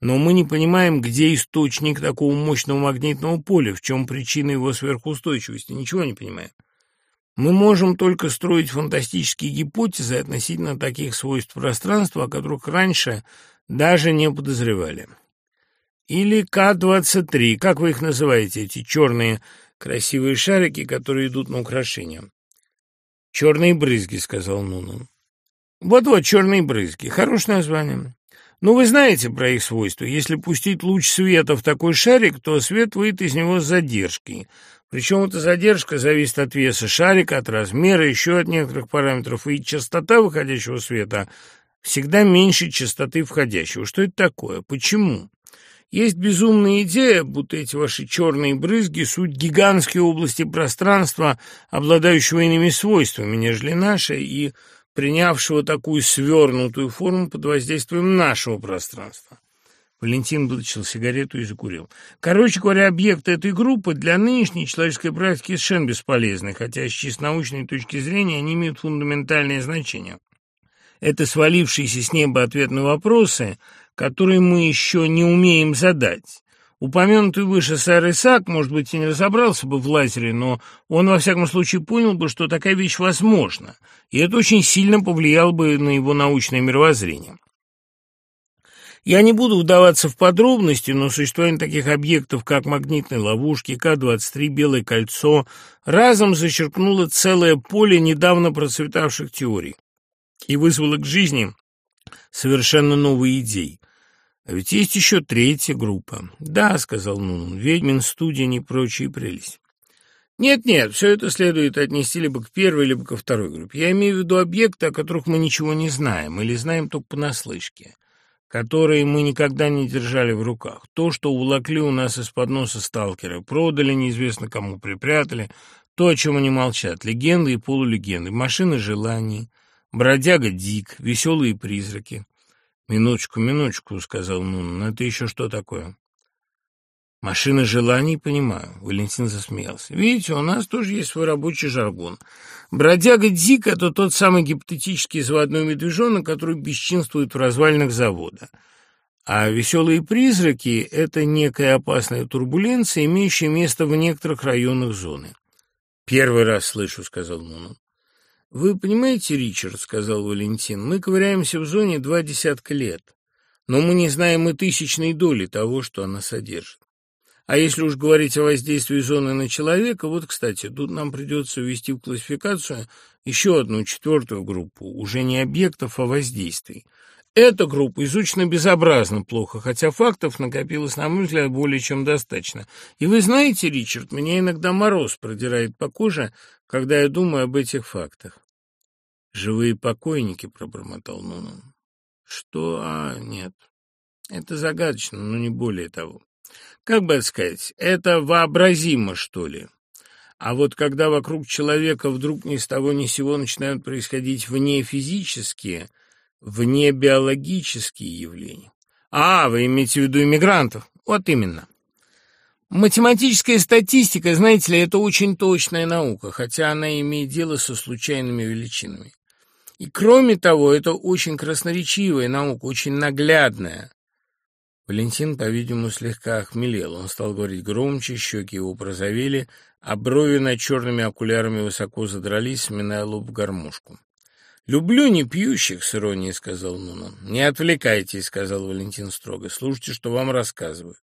Speaker 1: Но мы не понимаем, где источник такого мощного магнитного поля, в чем причина его сверхустойчивости, ничего не понимаем. Мы можем только строить фантастические гипотезы относительно таких свойств пространства, о которых раньше даже не подозревали. Или К-23, как вы их называете, эти черные красивые шарики, которые идут на украшения? «Черные брызги», — сказал Нунан. «Вот-вот, черные брызги. Хорошее название. Ну, вы знаете про их свойства. Если пустить луч света в такой шарик, то свет выйдет из него с задержкой. Причем эта задержка зависит от веса шарика, от размера, еще от некоторых параметров, и частота выходящего света всегда меньше частоты входящего. Что это такое? Почему? Есть безумная идея, будто эти ваши черные брызги — суть гигантские области пространства, обладающего иными свойствами, нежели наши, и принявшего такую свернутую форму под воздействием нашего пространства. Валентин вытащил сигарету и закурил. Короче говоря, объекты этой группы для нынешней человеческой практики совершенно бесполезны, хотя с чисто научной точки зрения они имеют фундаментальное значение. Это свалившиеся с неба ответ на вопросы, которые мы еще не умеем задать. Упомянутый выше сэр Исаак, может быть, и не разобрался бы в лазере, но он, во всяком случае, понял бы, что такая вещь возможна, и это очень сильно повлияло бы на его научное мировоззрение. Я не буду вдаваться в подробности, но существование таких объектов, как магнитные ловушки, К-23, Белое кольцо, разом зачеркнуло целое поле недавно процветавших теорий и вызвало к жизни совершенно новые идеи. А ведь есть еще третья группа. Да, сказал Нунан, ведьмин, студень и прочие прелесть. Нет-нет, все это следует отнести либо к первой, либо ко второй группе. Я имею в виду объекты, о которых мы ничего не знаем или знаем только понаслышке которые мы никогда не держали в руках. То, что уволокли у нас из-под носа сталкеры, продали, неизвестно кому припрятали, то, о чем они молчат, легенды и полулегенды, машины желаний, бродяга Дик, веселые призраки. «Минуточку, минуточку», — сказал Нун, — «это еще что такое?» Машина желаний, понимаю. Валентин засмеялся. Видите, у нас тоже есть свой рабочий жаргон. Бродяга Дик — это тот самый гипотетический заводной медвежонок, который бесчинствует в развалинах завода. А веселые призраки — это некая опасная турбуленция, имеющая место в некоторых районах зоны. «Первый раз слышу», — сказал Нуну. «Вы понимаете, Ричард», — сказал Валентин, — «мы ковыряемся в зоне два десятка лет, но мы не знаем и тысячной доли того, что она содержит. А если уж говорить о воздействии зоны на человека, вот, кстати, тут нам придется ввести в классификацию еще одну четвертую группу, уже не объектов, а воздействий. Эта группа изучена безобразно плохо, хотя фактов накопилось, на мой взгляд, более чем достаточно. И вы знаете, Ричард, меня иногда мороз продирает по коже, когда я думаю об этих фактах. «Живые покойники», — пробормотал Нунан. «Что? А, нет. Это загадочно, но не более того. Как бы сказать, это вообразимо, что ли? А вот когда вокруг человека вдруг ни с того ни с сего начинают происходить вне физические, вне биологические явления. А, вы имеете в виду иммигрантов? Вот именно. Математическая статистика, знаете ли, это очень точная наука, хотя она имеет дело со случайными величинами. И кроме того, это очень красноречивая наука, очень наглядная. Валентин, по-видимому, слегка охмелел. Он стал говорить громче, щеки его прозовели, а брови над черными окулярами высоко задрались, сминая лоб в гармошку. «Люблю не пьющих», — с иронией сказал Нунан. «Не отвлекайтесь», — сказал Валентин строго. «Слушайте, что вам рассказывают».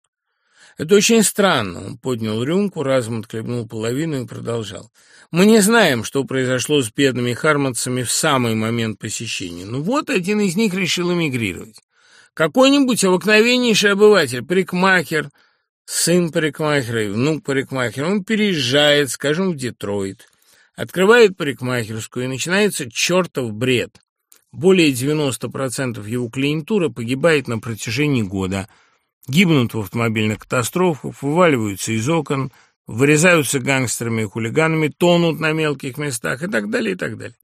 Speaker 1: «Это очень странно». Он поднял рюмку, разом отхлебнул половину и продолжал. «Мы не знаем, что произошло с бедными харматцами в самый момент посещения. Но вот один из них решил эмигрировать. Какой-нибудь обыкновеннейший обыватель, парикмахер, сын парикмахера и внук парикмахера, он переезжает, скажем, в Детройт, открывает парикмахерскую, и начинается чертов бред. Более 90% его клиентуры погибает на протяжении года. Гибнут в автомобильных катастрофах, вываливаются из окон, вырезаются гангстерами и хулиганами, тонут на мелких местах и так далее, и так далее.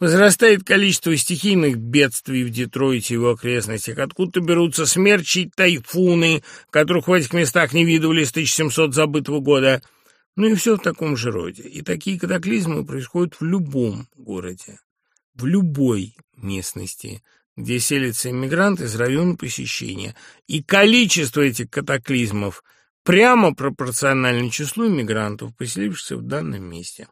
Speaker 1: Возрастает количество стихийных бедствий в Детройте и его окрестностях, откуда берутся смерчи и тайфуны, которых в этих местах не видывали с 1700 забытого года. Ну и все в таком же роде. И такие катаклизмы происходят в любом городе, в любой местности, где селятся иммигранты из района посещения. И количество этих катаклизмов прямо пропорционально числу иммигрантов, поселившихся в данном месте.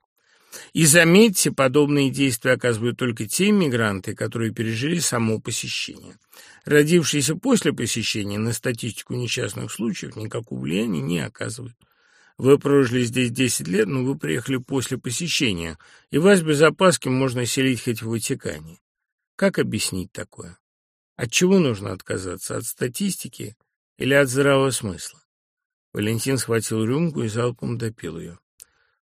Speaker 1: И заметьте, подобные действия оказывают только те мигранты, которые пережили само посещение. Родившиеся после посещения на статистику несчастных случаев никакого влияния не оказывают. Вы прожили здесь 10 лет, но вы приехали после посещения, и вас без опаски можно селить хоть в Ватикане. Как объяснить такое? От чего нужно отказаться? От статистики или от здравого смысла? Валентин схватил рюмку и залпом допил ее.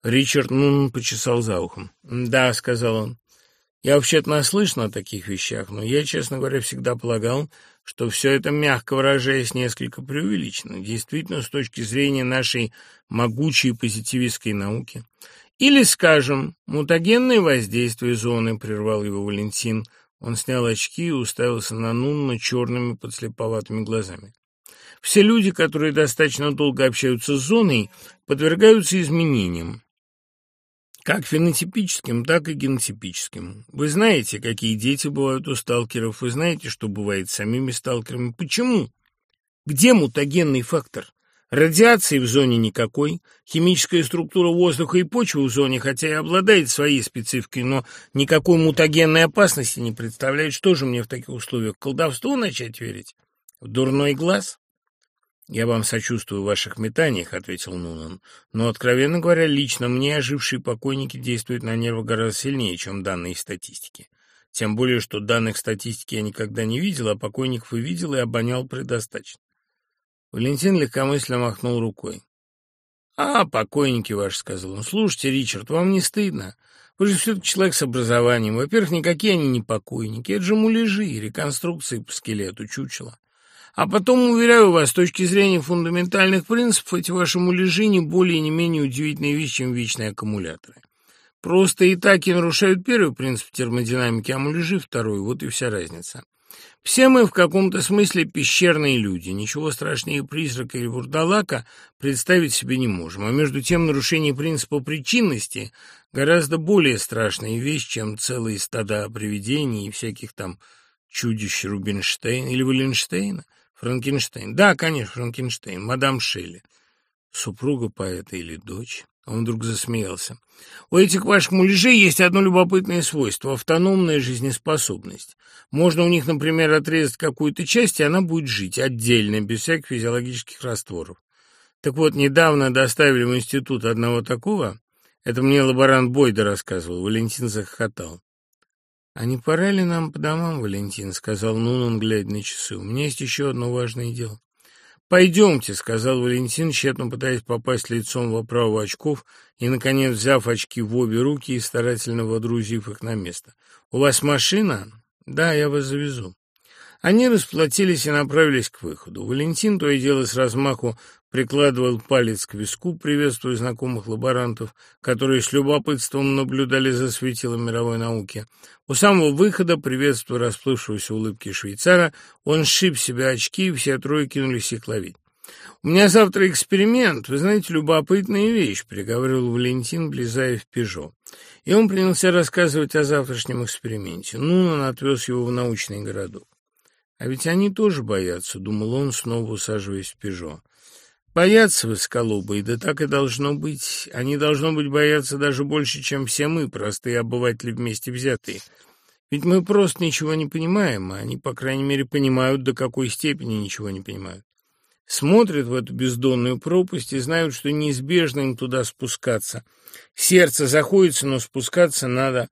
Speaker 1: Ричард Нун почесал за ухом. «Да», — сказал он, — «я вообще-то наслышан о таких вещах, но я, честно говоря, всегда полагал, что все это, мягко выражаясь, несколько преувеличено. Действительно, с точки зрения нашей могучей позитивистской науки. Или, скажем, мутагенное воздействие зоны, — прервал его Валентин. Он снял очки и уставился на Нунна черными подслеповатыми глазами. Все люди, которые достаточно долго общаются с зоной, подвергаются изменениям как фенотипическим, так и генотипическим. Вы знаете, какие дети бывают у сталкеров, вы знаете, что бывает с самими сталкерами. Почему? Где мутагенный фактор? Радиации в зоне никакой, химическая структура воздуха и почвы в зоне, хотя и обладает своей спецификой, но никакой мутагенной опасности не представляет. Что же мне в таких условиях, колдовству начать верить? В дурной глаз? «Я вам сочувствую в ваших метаниях», — ответил Нунан. «Но, откровенно говоря, лично мне ожившие покойники действуют на нервы гораздо сильнее, чем данные статистики. Тем более, что данных статистики я никогда не видел, а покойников и видел, и обонял предостаточно». Валентин легкомысленно махнул рукой. «А, покойники ваши», — сказал он. «Слушайте, Ричард, вам не стыдно? Вы же все-таки человек с образованием. Во-первых, никакие они не покойники. Это же муляжи, реконструкции по скелету, чучела. А потом, уверяю вас, с точки зрения фундаментальных принципов, эти ваши муляжи не более и не менее удивительные вещи, чем вечные аккумуляторы. Просто и так и нарушают первый принцип термодинамики, а муляжи второй, вот и вся разница. Все мы в каком-то смысле пещерные люди, ничего страшнее призрака или вурдалака представить себе не можем, а между тем нарушение принципа причинности гораздо более страшная вещь, чем целые стада привидений и всяких там чудищ Рубинштейна или Валенштейна. Франкенштейн. Да, конечно, Франкенштейн. Мадам Шелли. Супруга поэта или дочь? Он вдруг засмеялся. У этих ваших муляжей есть одно любопытное свойство – автономная жизнеспособность. Можно у них, например, отрезать какую-то часть, и она будет жить отдельно, без всяких физиологических растворов. Так вот, недавно доставили в институт одного такого. Это мне лаборант Бойда рассказывал. Валентин захохотал. «А не пора ли нам по домам, Валентин?» — сказал Нунан, глядя на часы. «У меня есть еще одно важное дело». «Пойдемте», — сказал Валентин, тщетно пытаясь попасть лицом в оправу очков и, наконец, взяв очки в обе руки и старательно водрузив их на место. «У вас машина?» «Да, я вас завезу». Они расплатились и направились к выходу. Валентин то и дело с размаху прикладывал палец к виску, приветствуя знакомых лаборантов, которые с любопытством наблюдали за светилом мировой науки. У самого выхода, приветствуя расплывшегося улыбки швейцара, он сшиб себе очки, и все трое кинулись их ловить. «У меня завтра эксперимент. Вы знаете, любопытная вещь», — приговорил Валентин, влезая в «Пежо». И он принялся рассказывать о завтрашнем эксперименте. Нунан отвез его в научный городок. «А ведь они тоже боятся», — думал он, снова усаживаясь в «Пежо». Боятся высоколобые, да так и должно быть. Они, должно быть, боятся даже больше, чем все мы, простые обыватели вместе взятые. Ведь мы просто ничего не понимаем, а они, по крайней мере, понимают, до какой степени ничего не понимают. Смотрят в эту бездонную пропасть и знают, что неизбежно им туда спускаться. Сердце заходится, но спускаться надо.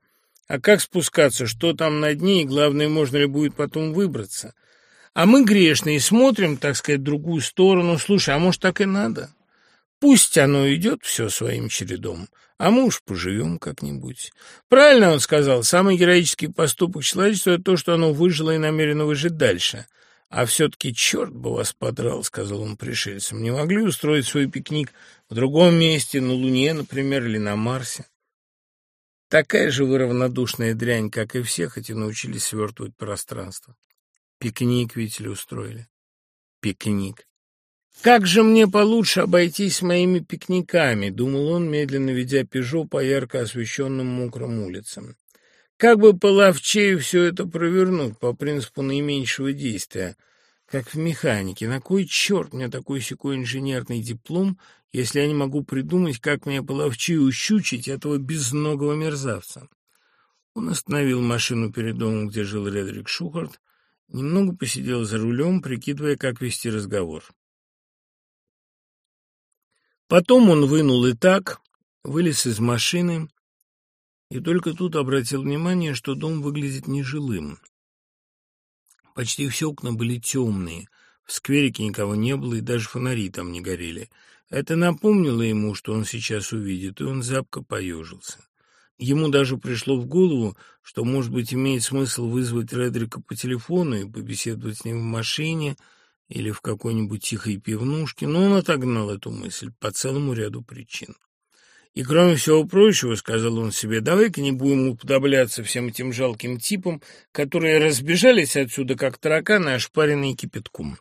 Speaker 1: А как спускаться, что там на дне, и, главное, можно ли будет потом выбраться? А мы грешные смотрим, так сказать, в другую сторону. Слушай, а может, так и надо? Пусть оно идет все своим чередом, а мы уж поживем как-нибудь. Правильно он сказал, самый героический поступок человечества — это то, что оно выжило и намерено выжить дальше. А все-таки черт бы вас подрал, — сказал он пришельцам. Не могли устроить свой пикник в другом месте, на Луне, например, или на Марсе? Такая же вы равнодушная дрянь, как и все, хоть и научились свертывать пространство. Пикник ведь ли устроили? Пикник. «Как же мне получше обойтись моими пикниками?» — думал он, медленно ведя «Пежо» по ярко освещенным мокрым улицам. «Как бы половчее все это провернуть по принципу наименьшего действия, как в механике? На кой черт мне такой секой инженерный диплом, если я не могу придумать, как мне половчее ущучить этого безногого мерзавца?» Он остановил машину перед домом, где жил Редрик Шухарт, Немного посидел за рулем, прикидывая, как вести разговор. Потом он вынул и так, вылез из машины, и только тут обратил внимание, что дом выглядит нежилым. Почти все окна были темные, в скверике никого не было, и даже фонари там не горели. Это напомнило ему, что он сейчас увидит, и он запко поежился. Ему даже пришло в голову, что, может быть, имеет смысл вызвать Редрика по телефону и побеседовать с ним в машине или в какой-нибудь тихой пивнушке, но он отогнал эту мысль по целому ряду причин. И, кроме всего прочего, сказал он себе, давай-ка не будем уподобляться всем этим жалким типам, которые разбежались отсюда, как тараканы, ошпаренные кипятком.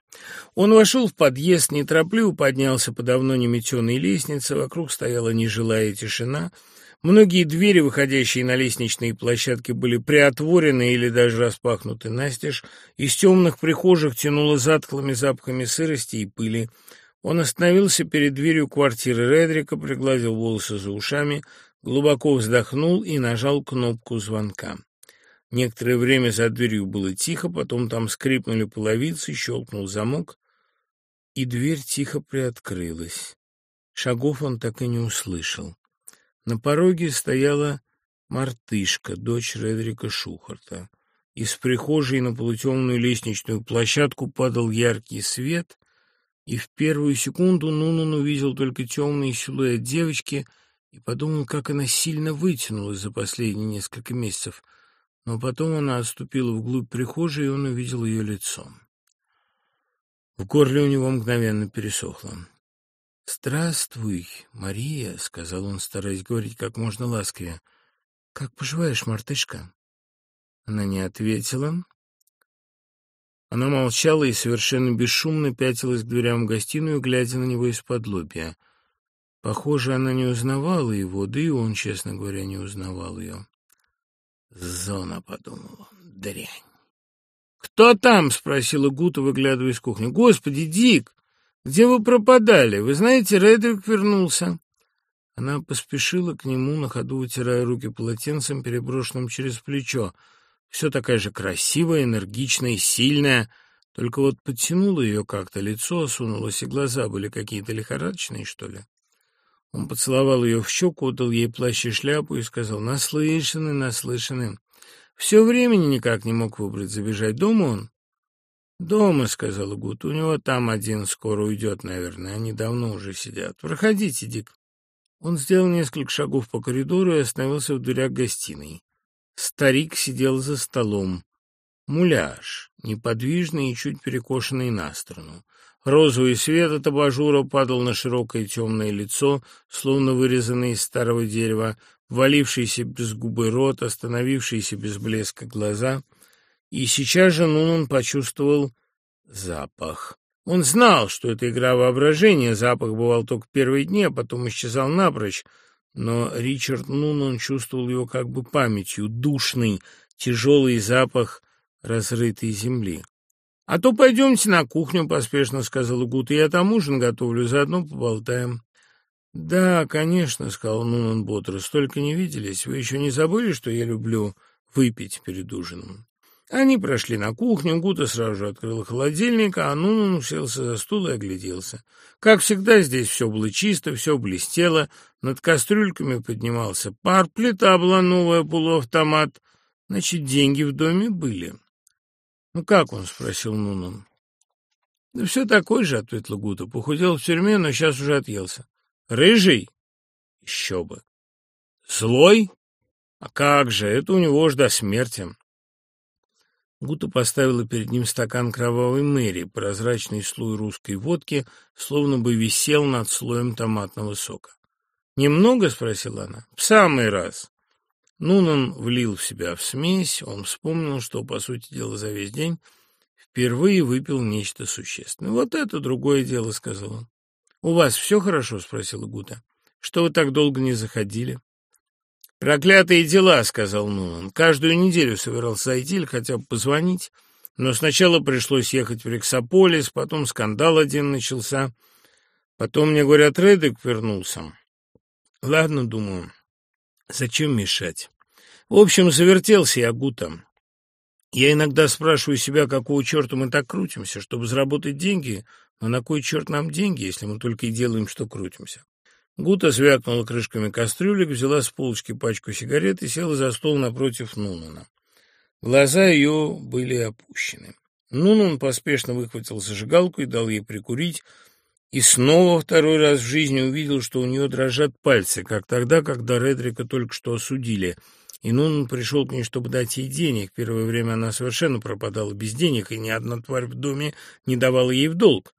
Speaker 1: Он вошел в подъезд, неторопливо поднялся по давно неметенной лестнице, вокруг стояла нежилая тишина — Многие двери, выходящие на лестничные площадки, были приотворены или даже распахнуты настежь. Из темных прихожих тянуло затхлыми запахами сырости и пыли. Он остановился перед дверью квартиры Редрика, пригладил волосы за ушами, глубоко вздохнул и нажал кнопку звонка. Некоторое время за дверью было тихо, потом там скрипнули половицы, щелкнул замок, и дверь тихо приоткрылась. Шагов он так и не услышал. На пороге стояла мартышка, дочь Редрика Шухарта. Из прихожей на полутемную лестничную площадку падал яркий свет, и в первую секунду Нунан увидел только темный силуэт девочки и подумал, как она сильно вытянулась за последние несколько месяцев. Но потом она отступила вглубь прихожей, и он увидел ее лицо. В горле у него мгновенно пересохло. «Здравствуй, Мария», — сказал он, стараясь говорить как можно ласковее. «Как поживаешь, мартышка?» Она не ответила. Она молчала и совершенно бесшумно пятилась к дверям в гостиную, глядя на него из-под лобья. Похоже, она не узнавала его, да и он, честно говоря, не узнавал ее. «Зона», — подумала, — «дрянь». «Кто там?» — спросила Гута, выглядывая из кухни. «Господи, Дик!» «Где вы пропадали? Вы знаете, Редрик вернулся». Она поспешила к нему, на ходу вытирая руки полотенцем, переброшенным через плечо. Все такая же красивая, энергичная, сильная. Только вот подтянуло ее как-то, лицо осунулось, и глаза были какие-то лихорадочные, что ли. Он поцеловал ее в щеку, отдал ей плащ и шляпу и сказал «Наслышаны, наслышаны». Все времени никак не мог выбрать, забежать дома он. «Дома», — сказала Гуд, — «у него там один скоро уйдет, наверное, они давно уже сидят. Проходите, Дик». Он сделал несколько шагов по коридору и остановился в дверях гостиной. Старик сидел за столом. Муляж, неподвижный и чуть перекошенный на сторону. Розовый свет от абажура падал на широкое темное лицо, словно вырезанное из старого дерева, валившийся без губы рот, остановившиеся без блеска глаза. И сейчас же Нунан почувствовал запах. Он знал, что это игра воображения, запах бывал только первые дни, а потом исчезал напрочь, но Ричард Нунан чувствовал его как бы памятью, душный, тяжелый запах разрытой земли. «А то пойдемте на кухню», — поспешно сказала Гута. «Я там ужин готовлю, заодно поболтаем». «Да, конечно», — сказал Нунан бодро. «Столько не виделись. Вы еще не забыли, что я люблю выпить перед ужином?» Они прошли на кухню, Гута сразу же открыла холодильник, а Нунан уселся за стул и огляделся. Как всегда, здесь все было чисто, все блестело, над кастрюльками поднимался пар, плита была новая, полуавтомат. Значит, деньги в доме были. «Ну как он?» — спросил Нунан. «Да все такой же», — ответил Гута. «Похудел в тюрьме, но сейчас уже отъелся». «Рыжий?» «Еще бы». «Злой?» «А как же, это у него ж до смерти». Гута поставила перед ним стакан кровавой мэри, прозрачный слой русской водки, словно бы висел над слоем томатного сока. «Немного?» — спросила она. «В самый раз». Нунан влил в себя в смесь, он вспомнил, что, по сути дела, за весь день впервые выпил нечто существенное. «Вот это другое дело», — сказал он. «У вас все хорошо?» — спросила Гута. «Что вы так долго не заходили?» «Проклятые дела», — сказал Нунан. «Каждую неделю собирался зайти или хотя бы позвонить, но сначала пришлось ехать в Рексополис, потом скандал один начался, потом мне говорят, Редек вернулся. Ладно, думаю, зачем мешать? В общем, завертелся я гутом. Я иногда спрашиваю себя, какого черта мы так крутимся, чтобы заработать деньги, но на кой черт нам деньги, если мы только и делаем, что крутимся? Гута звякнула крышками кастрюлек, взяла с полочки пачку сигарет и села за стол напротив Нунана. Глаза ее были опущены. Нунан поспешно выхватил зажигалку и дал ей прикурить, и снова второй раз в жизни увидел, что у нее дрожат пальцы, как тогда, когда Редрика только что осудили. И Нунан пришел к ней, чтобы дать ей денег. Первое время она совершенно пропадала без денег, и ни одна тварь в доме не давала ей в долг.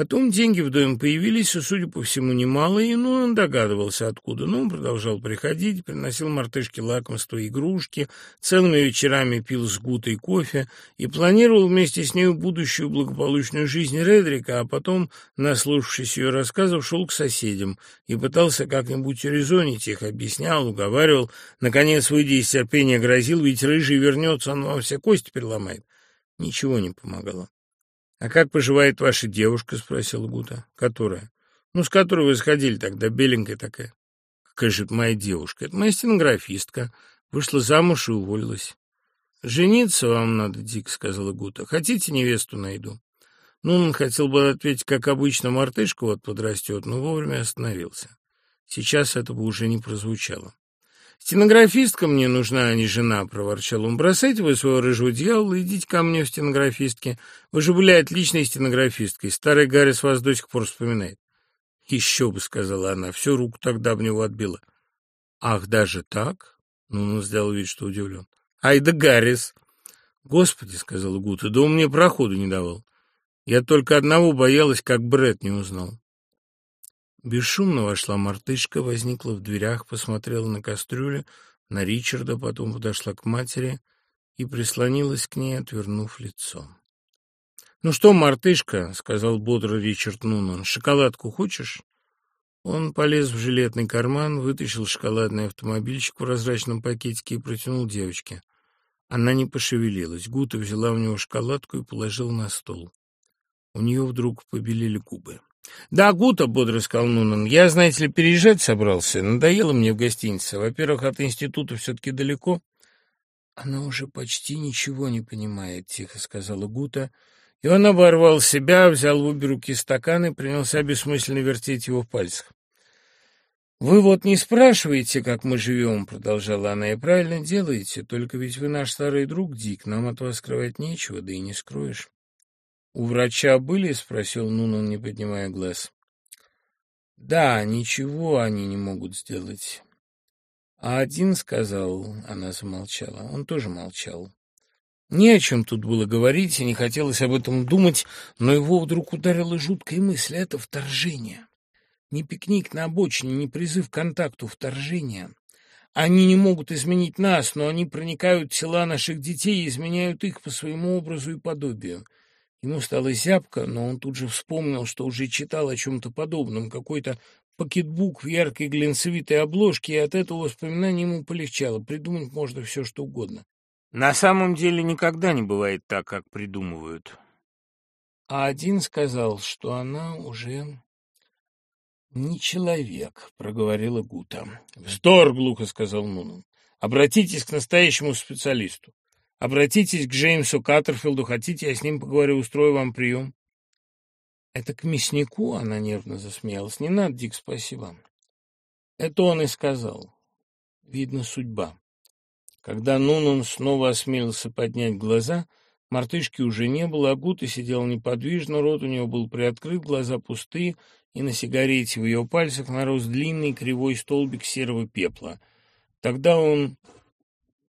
Speaker 1: Потом деньги в доме появились, и, судя по всему, немало, и ну, он догадывался, откуда. Но он продолжал приходить, приносил мартышке лакомства игрушки, целыми вечерами пил с Гутой кофе и планировал вместе с нею будущую благополучную жизнь Редрика, а потом, наслушавшись ее рассказов, шел к соседям и пытался как-нибудь урезонить их, объяснял, уговаривал, наконец, выйдя из терпения, грозил, ведь рыжий вернется, он вам все кости переломает. Ничего не помогало. «А как поживает ваша девушка?» — спросила Гута. «Которая?» «Ну, с которой вы сходили тогда, беленькая такая». «Какая же это моя девушка? Это моя стенографистка. Вышла замуж и уволилась». «Жениться вам надо, Дик», — сказала Гута. «Хотите, невесту найду?» Ну, он хотел бы ответить, как обычно, мартышка вот подрастет, но вовремя остановился. Сейчас это бы уже не прозвучало. «Стенографистка мне нужна, а не жена», — проворчал он. «Бросайте вы своего рыжего дьявола, идите ко мне в стенографистке. Вы же были отличной стенографисткой. Старый Гарри с вас до сих пор вспоминает». «Еще бы», — сказала она, — «всю руку тогда в него отбила». «Ах, даже так?» — ну, он сделал вид, что удивлен. «Ай да Гаррис!» «Господи», — сказала Гута, — «да он мне проходу не давал. Я только одного боялась, как Бред не узнал». Бесшумно вошла мартышка, возникла в дверях, посмотрела на кастрюлю, на Ричарда, потом подошла к матери и прислонилась к ней, отвернув лицо. «Ну что, мартышка», — сказал бодро Ричард Нунан, — «шоколадку хочешь?» Он полез в жилетный карман, вытащил шоколадный автомобильчик в прозрачном пакетике и протянул девочке. Она не пошевелилась. Гута взяла у него шоколадку и положила на стол. У нее вдруг побелели губы. «Да, Гута», — бодро сказал Нунан, — «я, знаете ли, переезжать собрался. Надоело мне в гостинице. Во-первых, от института все-таки далеко». «Она уже почти ничего не понимает», — тихо сказала Гута. И он оборвал себя, взял в обе руки стакан и принялся бессмысленно вертеть его в пальцах. «Вы вот не спрашиваете, как мы живем», — продолжала она, — «и правильно делаете. Только ведь вы наш старый друг, Дик, нам от вас скрывать нечего, да и не скроешь». «У врача были?» — спросил Нунан, не поднимая глаз. «Да, ничего они не могут сделать». А один сказал, она замолчала, он тоже молчал. Не о чем тут было говорить, и не хотелось об этом думать, но его вдруг ударила жуткая мысль — это вторжение. Не пикник на обочине, не призыв к контакту, вторжение. Они не могут изменить нас, но они проникают в тела наших детей и изменяют их по своему образу и подобию. Ему стало зябко, но он тут же вспомнил, что уже читал о чем-то подобном, какой-то пакетбук в яркой глинцевитой обложке, и от этого воспоминания ему полегчало. Придумать можно все, что угодно. На самом деле никогда не бывает так, как придумывают. А один сказал, что она уже не человек, проговорила Гута. Вздор, глухо сказал Нунан. Обратитесь к настоящему специалисту. Обратитесь к Джеймсу Каттерфилду, хотите, я с ним поговорю, устрою вам прием. Это к мяснику, она нервно засмеялась. Не надо, Дик, спасибо. Это он и сказал. Видно, судьба. Когда Нунан снова осмелился поднять глаза, мартышки уже не было, а Гута сидел неподвижно, рот у него был приоткрыт, глаза пустые, и на сигарете в ее пальцах нарос длинный кривой столбик серого пепла. Тогда он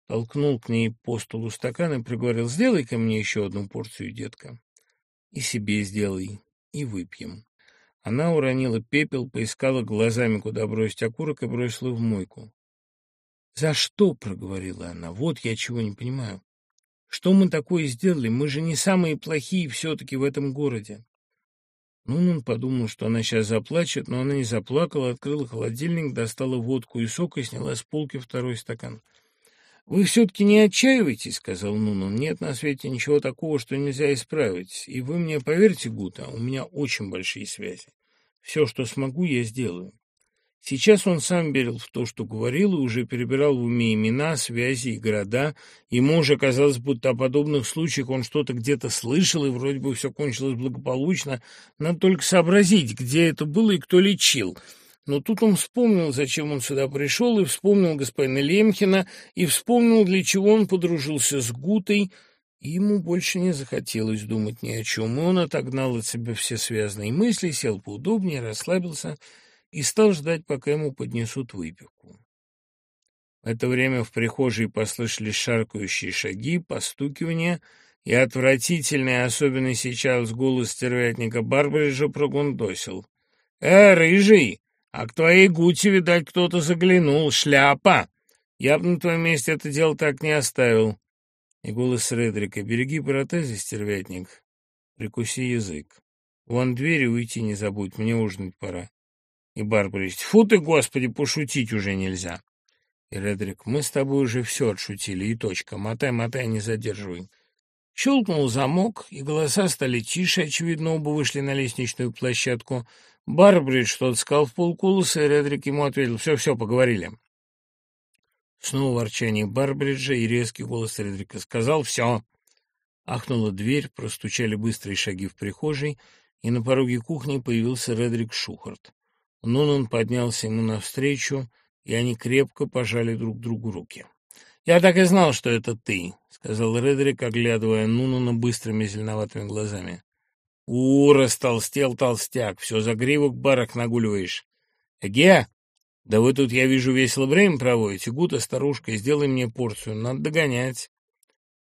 Speaker 1: толкнул к ней по столу стакан и приговорил, «Сделай-ка мне еще одну порцию, детка. И себе сделай, и выпьем». Она уронила пепел, поискала глазами, куда бросить окурок, и бросила в мойку. «За что?» — проговорила она. «Вот я чего не понимаю. Что мы такое сделали? Мы же не самые плохие все-таки в этом городе». Ну, он подумал, что она сейчас заплачет, но она не заплакала, открыла холодильник, достала водку и сок и сняла с полки второй стакан. «Вы все-таки не отчаиваетесь», — сказал Нунан. «Нет на свете ничего такого, что нельзя исправить. И вы мне поверьте, Гута, у меня очень большие связи. Все, что смогу, я сделаю. Сейчас он сам верил в то, что говорил, и уже перебирал в уме имена, связи и города. Ему уже казалось, будто о подобных случаях он что-то где-то слышал, и вроде бы все кончилось благополучно. Надо только сообразить, где это было и кто лечил. Но тут он вспомнил, зачем он сюда пришел, и вспомнил господина Лемхина, и вспомнил, для чего он подружился с Гутой, и ему больше не захотелось думать ни о чем, и он отогнал от себя все связанные мысли, сел поудобнее, расслабился и стал ждать, пока ему поднесут выпивку. В это время в прихожей послышались шаркающие шаги, постукивания, и отвратительный, особенно сейчас, голос стервятника Барбариджа прогундосил. «Э, рыжий, а к твоей гути, видать, кто-то заглянул. Шляпа! Я бы на твоем месте это дело так не оставил». И голос Редрика. «Береги протезы, стервятник. Прикуси язык. Вон двери уйти не забудь, мне ужинать пора». И Барбарич, фу ты, господи, пошутить уже нельзя. И Редрик, мы с тобой уже все отшутили, и точка. Мотай, мотай, не задерживай. Щелкнул замок, и голоса стали тише, очевидно, оба вышли на лестничную площадку. Барбридж что-то сказал в полколоса, и Редрик ему ответил, все-все, поговорили. Снова ворчание Барбриджа и резкий голос Редрика сказал «все». Ахнула дверь, простучали быстрые шаги в прихожей, и на пороге кухни появился Редрик Шухарт. Нунан поднялся ему навстречу, и они крепко пожали друг другу руки. «Я так и знал, что это ты», — сказал Редрик, оглядывая Нунана быстрыми зеленоватыми глазами. «У, растолстел толстяк, все за гривок барок нагуливаешь. Эге, да вы тут, я вижу, весело время проводите. Гута, старушка, сделай мне порцию, надо догонять».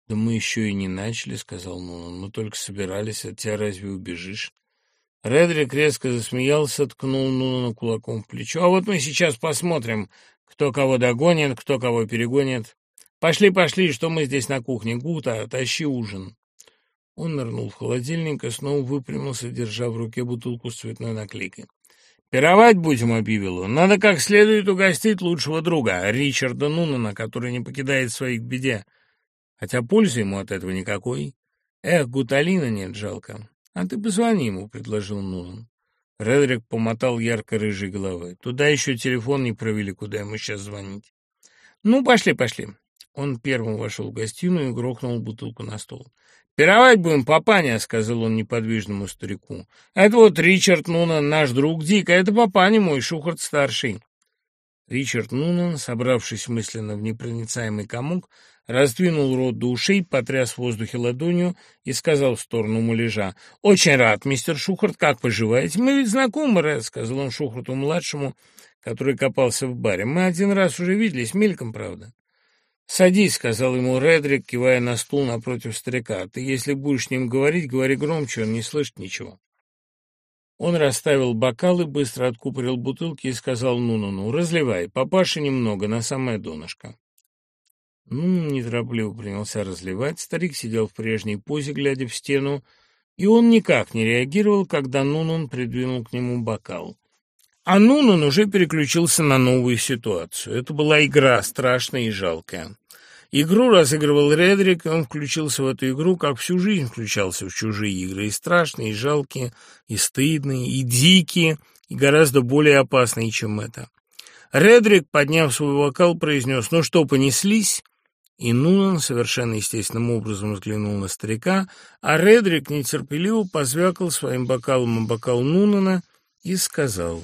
Speaker 1: «Да мы еще и не начали», — сказал Нунан, — «мы только собирались, от тебя разве убежишь?» Редрик резко засмеялся, ткнул Нуна кулаком в плечо. «А вот мы сейчас посмотрим, кто кого догонит, кто кого перегонит. Пошли, пошли, что мы здесь на кухне. Гута, тащи ужин». Он нырнул в холодильник и снова выпрямился, держа в руке бутылку с цветной наклейкой. «Пировать будем», — объявил он. «Надо как следует угостить лучшего друга, Ричарда Нунана, который не покидает своих беде. Хотя пользы ему от этого никакой. Эх, гуталина нет, жалко. «А ты позвони ему», — предложил Нунан. Редрик помотал ярко-рыжей головой. «Туда еще телефон не провели, куда ему сейчас звонить». «Ну, пошли, пошли». Он первым вошел в гостиную и грохнул бутылку на стол. «Пировать будем, папаня», — сказал он неподвижному старику. «Это вот Ричард Нунан, наш друг Дик, а это папаня мой, Шухарт-старший». Ричард Нунан, собравшись мысленно в непроницаемый комок, раздвинул рот до ушей, потряс в воздухе ладонью и сказал в сторону муляжа. «Очень рад, мистер Шухарт, как поживаете? Мы ведь знакомы, Ред», — сказал он Шухарту-младшему, который копался в баре. «Мы один раз уже виделись, мельком, правда». «Садись», — сказал ему Редрик, кивая на стул напротив старика. «Ты, если будешь с ним говорить, говори громче, он не слышит ничего». Он расставил бокалы, быстро откупорил бутылки и сказал ну разливай, папаши немного, на самое донышко». Нунун неторопливо принялся разливать, старик сидел в прежней позе, глядя в стену, и он никак не реагировал, когда Нунун придвинул к нему бокал. А Нунун уже переключился на новую ситуацию. Это была игра страшная и жалкая. Игру разыгрывал Редрик, и он включился в эту игру, как всю жизнь включался в чужие игры, и страшные, и жалкие, и стыдные, и дикие, и гораздо более опасные, чем это. Редрик, подняв свой вокал, произнес «Ну что, понеслись?» И Нунан совершенно естественным образом взглянул на старика, а Редрик нетерпеливо позвякал своим бокалом о бокал Нунана и сказал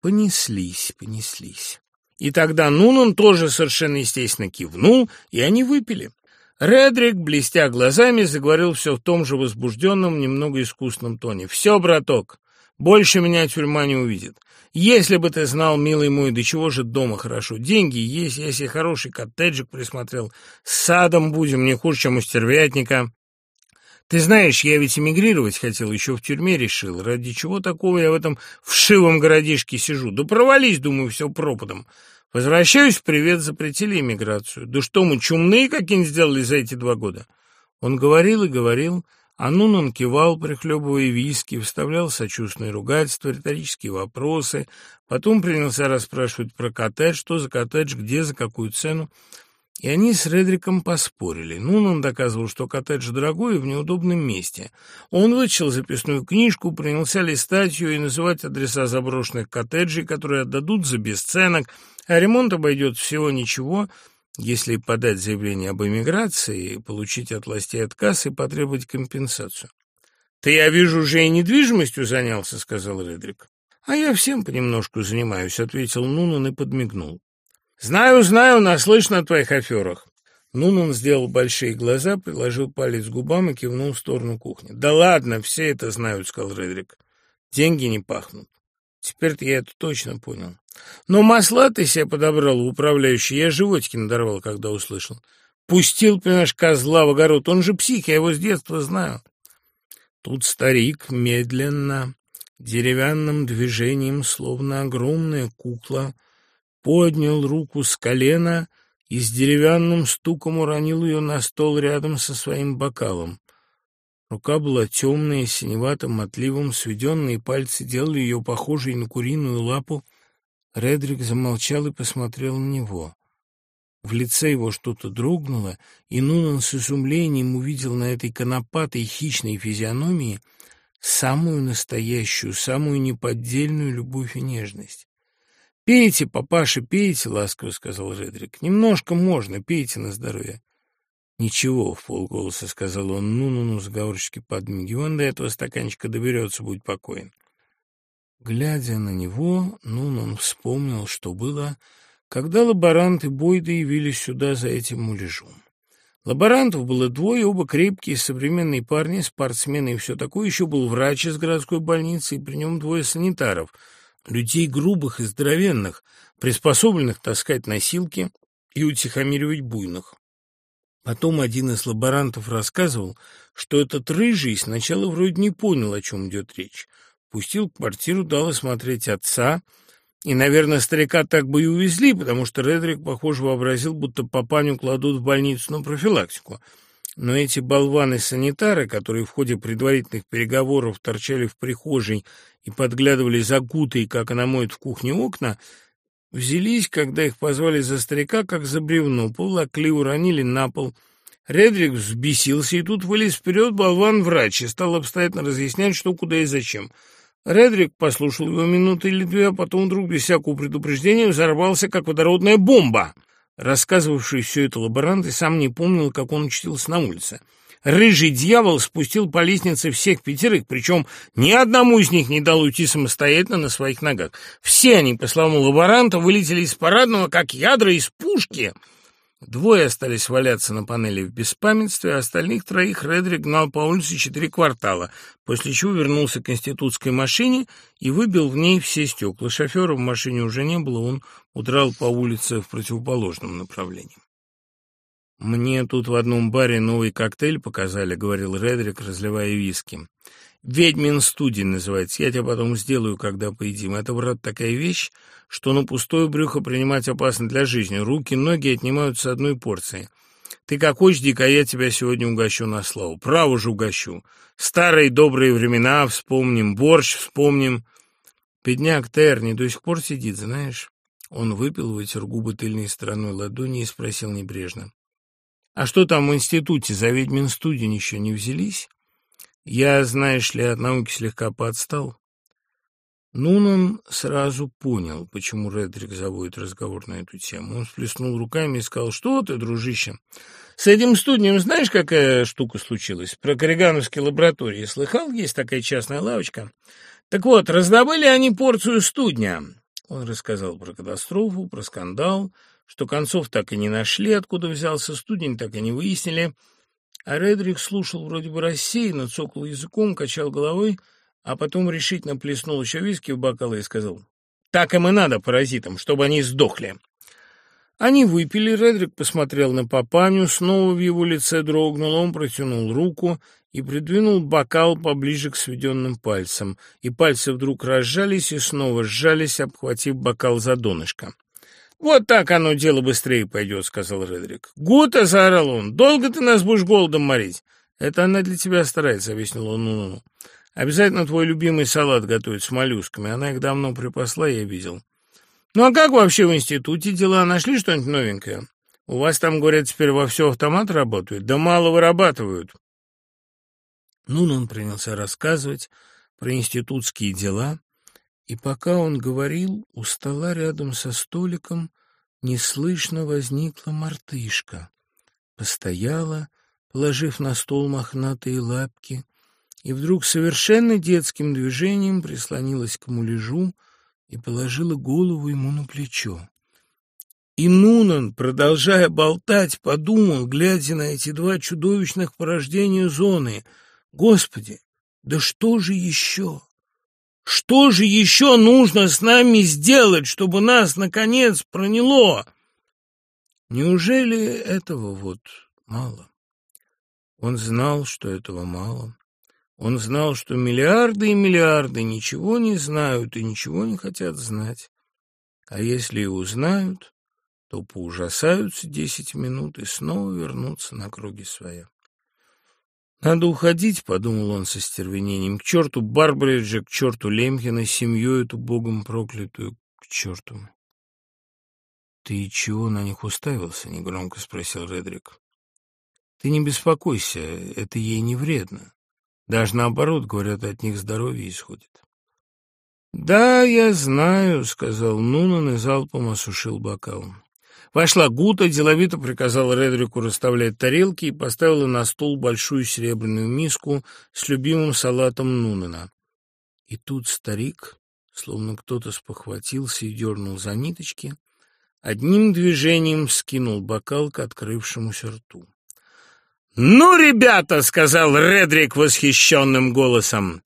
Speaker 1: «Понеслись, понеслись». И тогда Нунан тоже совершенно естественно кивнул, и они выпили. Редрик, блестя глазами, заговорил все в том же возбужденном, немного искусном тоне. «Все, браток, больше меня тюрьма не увидит. Если бы ты знал, милый мой, до чего же дома хорошо. Деньги есть, я себе хороший коттеджик присмотрел. С садом будем, не хуже, чем у стервятника. Ты знаешь, я ведь эмигрировать хотел, еще в тюрьме решил. Ради чего такого я в этом вшивом городишке сижу? Да провались, думаю, все пропадом. Возвращаюсь, привет, запретили эмиграцию. Да что мы, чумные какие-нибудь сделали за эти два года? Он говорил и говорил, а Нунан кивал, прихлебывая виски, вставлял сочувственные ругательства, риторические вопросы, потом принялся расспрашивать про коттедж, что за коттедж, где, за какую цену. И они с Редриком поспорили. Нунан доказывал, что коттедж дорогой и в неудобном месте. Он вытащил записную книжку, принялся листать ее и называть адреса заброшенных коттеджей, которые отдадут за бесценок, а ремонт обойдет всего ничего, если подать заявление об эмиграции, получить от властей отказ и потребовать компенсацию. «Ты, я вижу, уже и недвижимостью занялся», — сказал Редрик. «А я всем понемножку занимаюсь», — ответил Нунан и подмигнул. «Знаю, знаю, наслышно о твоих аферах». Нунан сделал большие глаза, приложил палец к губам и кивнул в сторону кухни. «Да ладно, все это знают», — сказал Редрик. «Деньги не пахнут». Теперь-то я это точно понял. Но масла ты себе подобрал, управляющий. Я животики надорвал, когда услышал. Пустил, понимаешь, козла в огород. Он же псих, я его с детства знаю. Тут старик медленно, деревянным движением, словно огромная кукла, поднял руку с колена и с деревянным стуком уронил ее на стол рядом со своим бокалом. Рука была темная, синеватым отливом, сведенные пальцы делали ее похожей на куриную лапу. Редрик замолчал и посмотрел на него. В лице его что-то дрогнуло, и Нунан с изумлением увидел на этой конопатой хищной физиономии самую настоящую, самую неподдельную любовь и нежность. «Пейте, папаша, пейте», — ласково сказал Редрик. «Немножко можно, пейте на здоровье». «Ничего», — в полголоса сказал он, ну-ну-ну, заговорчески подмигивая, он до этого стаканчика доберется, будь покоен. Глядя на него, Нунан вспомнил, что было, когда лаборанты Бойда явились сюда за этим муляжом. Лаборантов было двое, оба крепкие, современные парни, спортсмены и все такое. Еще был врач из городской больницы, и при нем двое санитаров — людей грубых и здоровенных, приспособленных таскать носилки и утихомиривать буйных. Потом один из лаборантов рассказывал, что этот рыжий сначала вроде не понял, о чем идет речь. Пустил в квартиру, дал осмотреть отца, и, наверное, старика так бы и увезли, потому что Редрик, похоже, вообразил, будто папаню кладут в больницу на профилактику. Но эти болваны-санитары, которые в ходе предварительных переговоров торчали в прихожей и подглядывали за Гутой, как она моет в кухне окна, взялись, когда их позвали за старика, как за бревно, поллакли, уронили на пол. Редрик взбесился, и тут вылез вперед болван-врач и стал обстоятельно разъяснять, что, куда и зачем. Редрик послушал его минуты или две, а потом вдруг без всякого предупреждения взорвался, как водородная бомба. Рассказывавший все это лаборант и сам не помнил, как он учтился на улице. Рыжий дьявол спустил по лестнице всех пятерых, причем ни одному из них не дал уйти самостоятельно на своих ногах. Все они, по словам лаборанта, вылетели из парадного, как ядра из пушки. Двое остались валяться на панели в беспамятстве, а остальных троих Редри гнал по улице четыре квартала, после чего вернулся к институтской машине и выбил в ней все стекла. Шофера в машине уже не было, он удрал по улице в противоположном направлении. «Мне тут в одном баре новый коктейль показали», — говорил Редрик, разливая виски. «Ведьмин студень называется. Я тебе потом сделаю, когда поедим. Это, брат, такая вещь, что на пустое брюхо принимать опасно для жизни. Руки, ноги отнимаются одной порции. Ты как хочешь, Дик, а я тебя сегодня угощу на славу. Право же угощу. Старые добрые времена вспомним, борщ вспомним. Бедняк Терни до сих пор сидит, знаешь?» Он выпил, вытер губы тыльной стороной ладони и спросил небрежно. А что там в институте, за ведьмин студень еще не взялись? Я, знаешь ли, от науки слегка подстал. Нунан сразу понял, почему Редрик заводит разговор на эту тему. Он сплеснул руками и сказал, что ты, дружище, с этим студнем знаешь, какая штука случилась? Про Корригановские лаборатории слыхал? Есть такая частная лавочка. Так вот, раздобыли они порцию студня. Он рассказал про катастрофу, про скандал, что концов так и не нашли, откуда взялся студень, так и не выяснили. А Редрик слушал вроде бы рассеянно, цокал языком, качал головой, а потом решительно плеснул еще виски в бокалы и сказал, «Так им и надо, паразитам, чтобы они сдохли». Они выпили, Редрик посмотрел на папаню, снова в его лице дрогнул, он протянул руку и придвинул бокал поближе к сведенным пальцам, и пальцы вдруг разжались и снова сжались, обхватив бокал за донышко. «Вот так оно дело быстрее пойдет», — сказал Редрик. «Гута!» — заорал он. «Долго ты нас будешь голодом морить?» «Это она для тебя старается», — объяснил он Ну-ну-ну. «Обязательно твой любимый салат готовит с моллюсками. Она их давно припасла, я видел». «Ну а как вообще в институте дела? Нашли что-нибудь новенькое? У вас там, говорят, теперь во все автомат работают? Да мало вырабатывают». Ну, он принялся рассказывать про институтские дела, и пока он говорил, у стола рядом со столиком неслышно возникла мартышка. Постояла, положив на стол мохнатые лапки, и вдруг совершенно детским движением прислонилась к муляжу и положила голову ему на плечо. И Нунан, продолжая болтать, подумал, глядя на эти два чудовищных порождения зоны, «Господи, да что же еще?» Что же еще нужно с нами сделать, чтобы нас, наконец, проняло? Неужели этого вот мало? Он знал, что этого мало. Он знал, что миллиарды и миллиарды ничего не знают и ничего не хотят знать. А если и узнают, то поужасаются десять минут и снова вернутся на круги своя. «Надо уходить», — подумал он со стервенением, — «к черту Барбриджа, к черту Лемхина, семью эту богом проклятую, к черту». «Ты чего на них уставился?» — негромко спросил Редрик. «Ты не беспокойся, это ей не вредно. Даже наоборот, говорят, от них здоровье исходит». «Да, я знаю», — сказал Нунан и залпом осушил бокал. Вошла Гута, деловито приказала Редрику расставлять тарелки и поставила на стол большую серебряную миску с любимым салатом Нунена. И тут старик, словно кто-то спохватился и дернул за ниточки, одним движением скинул бокал к открывшемуся рту. «Ну, ребята!» — сказал Редрик восхищенным голосом.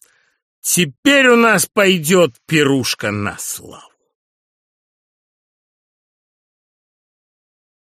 Speaker 1: «Теперь у нас пойдет пирушка на славу!»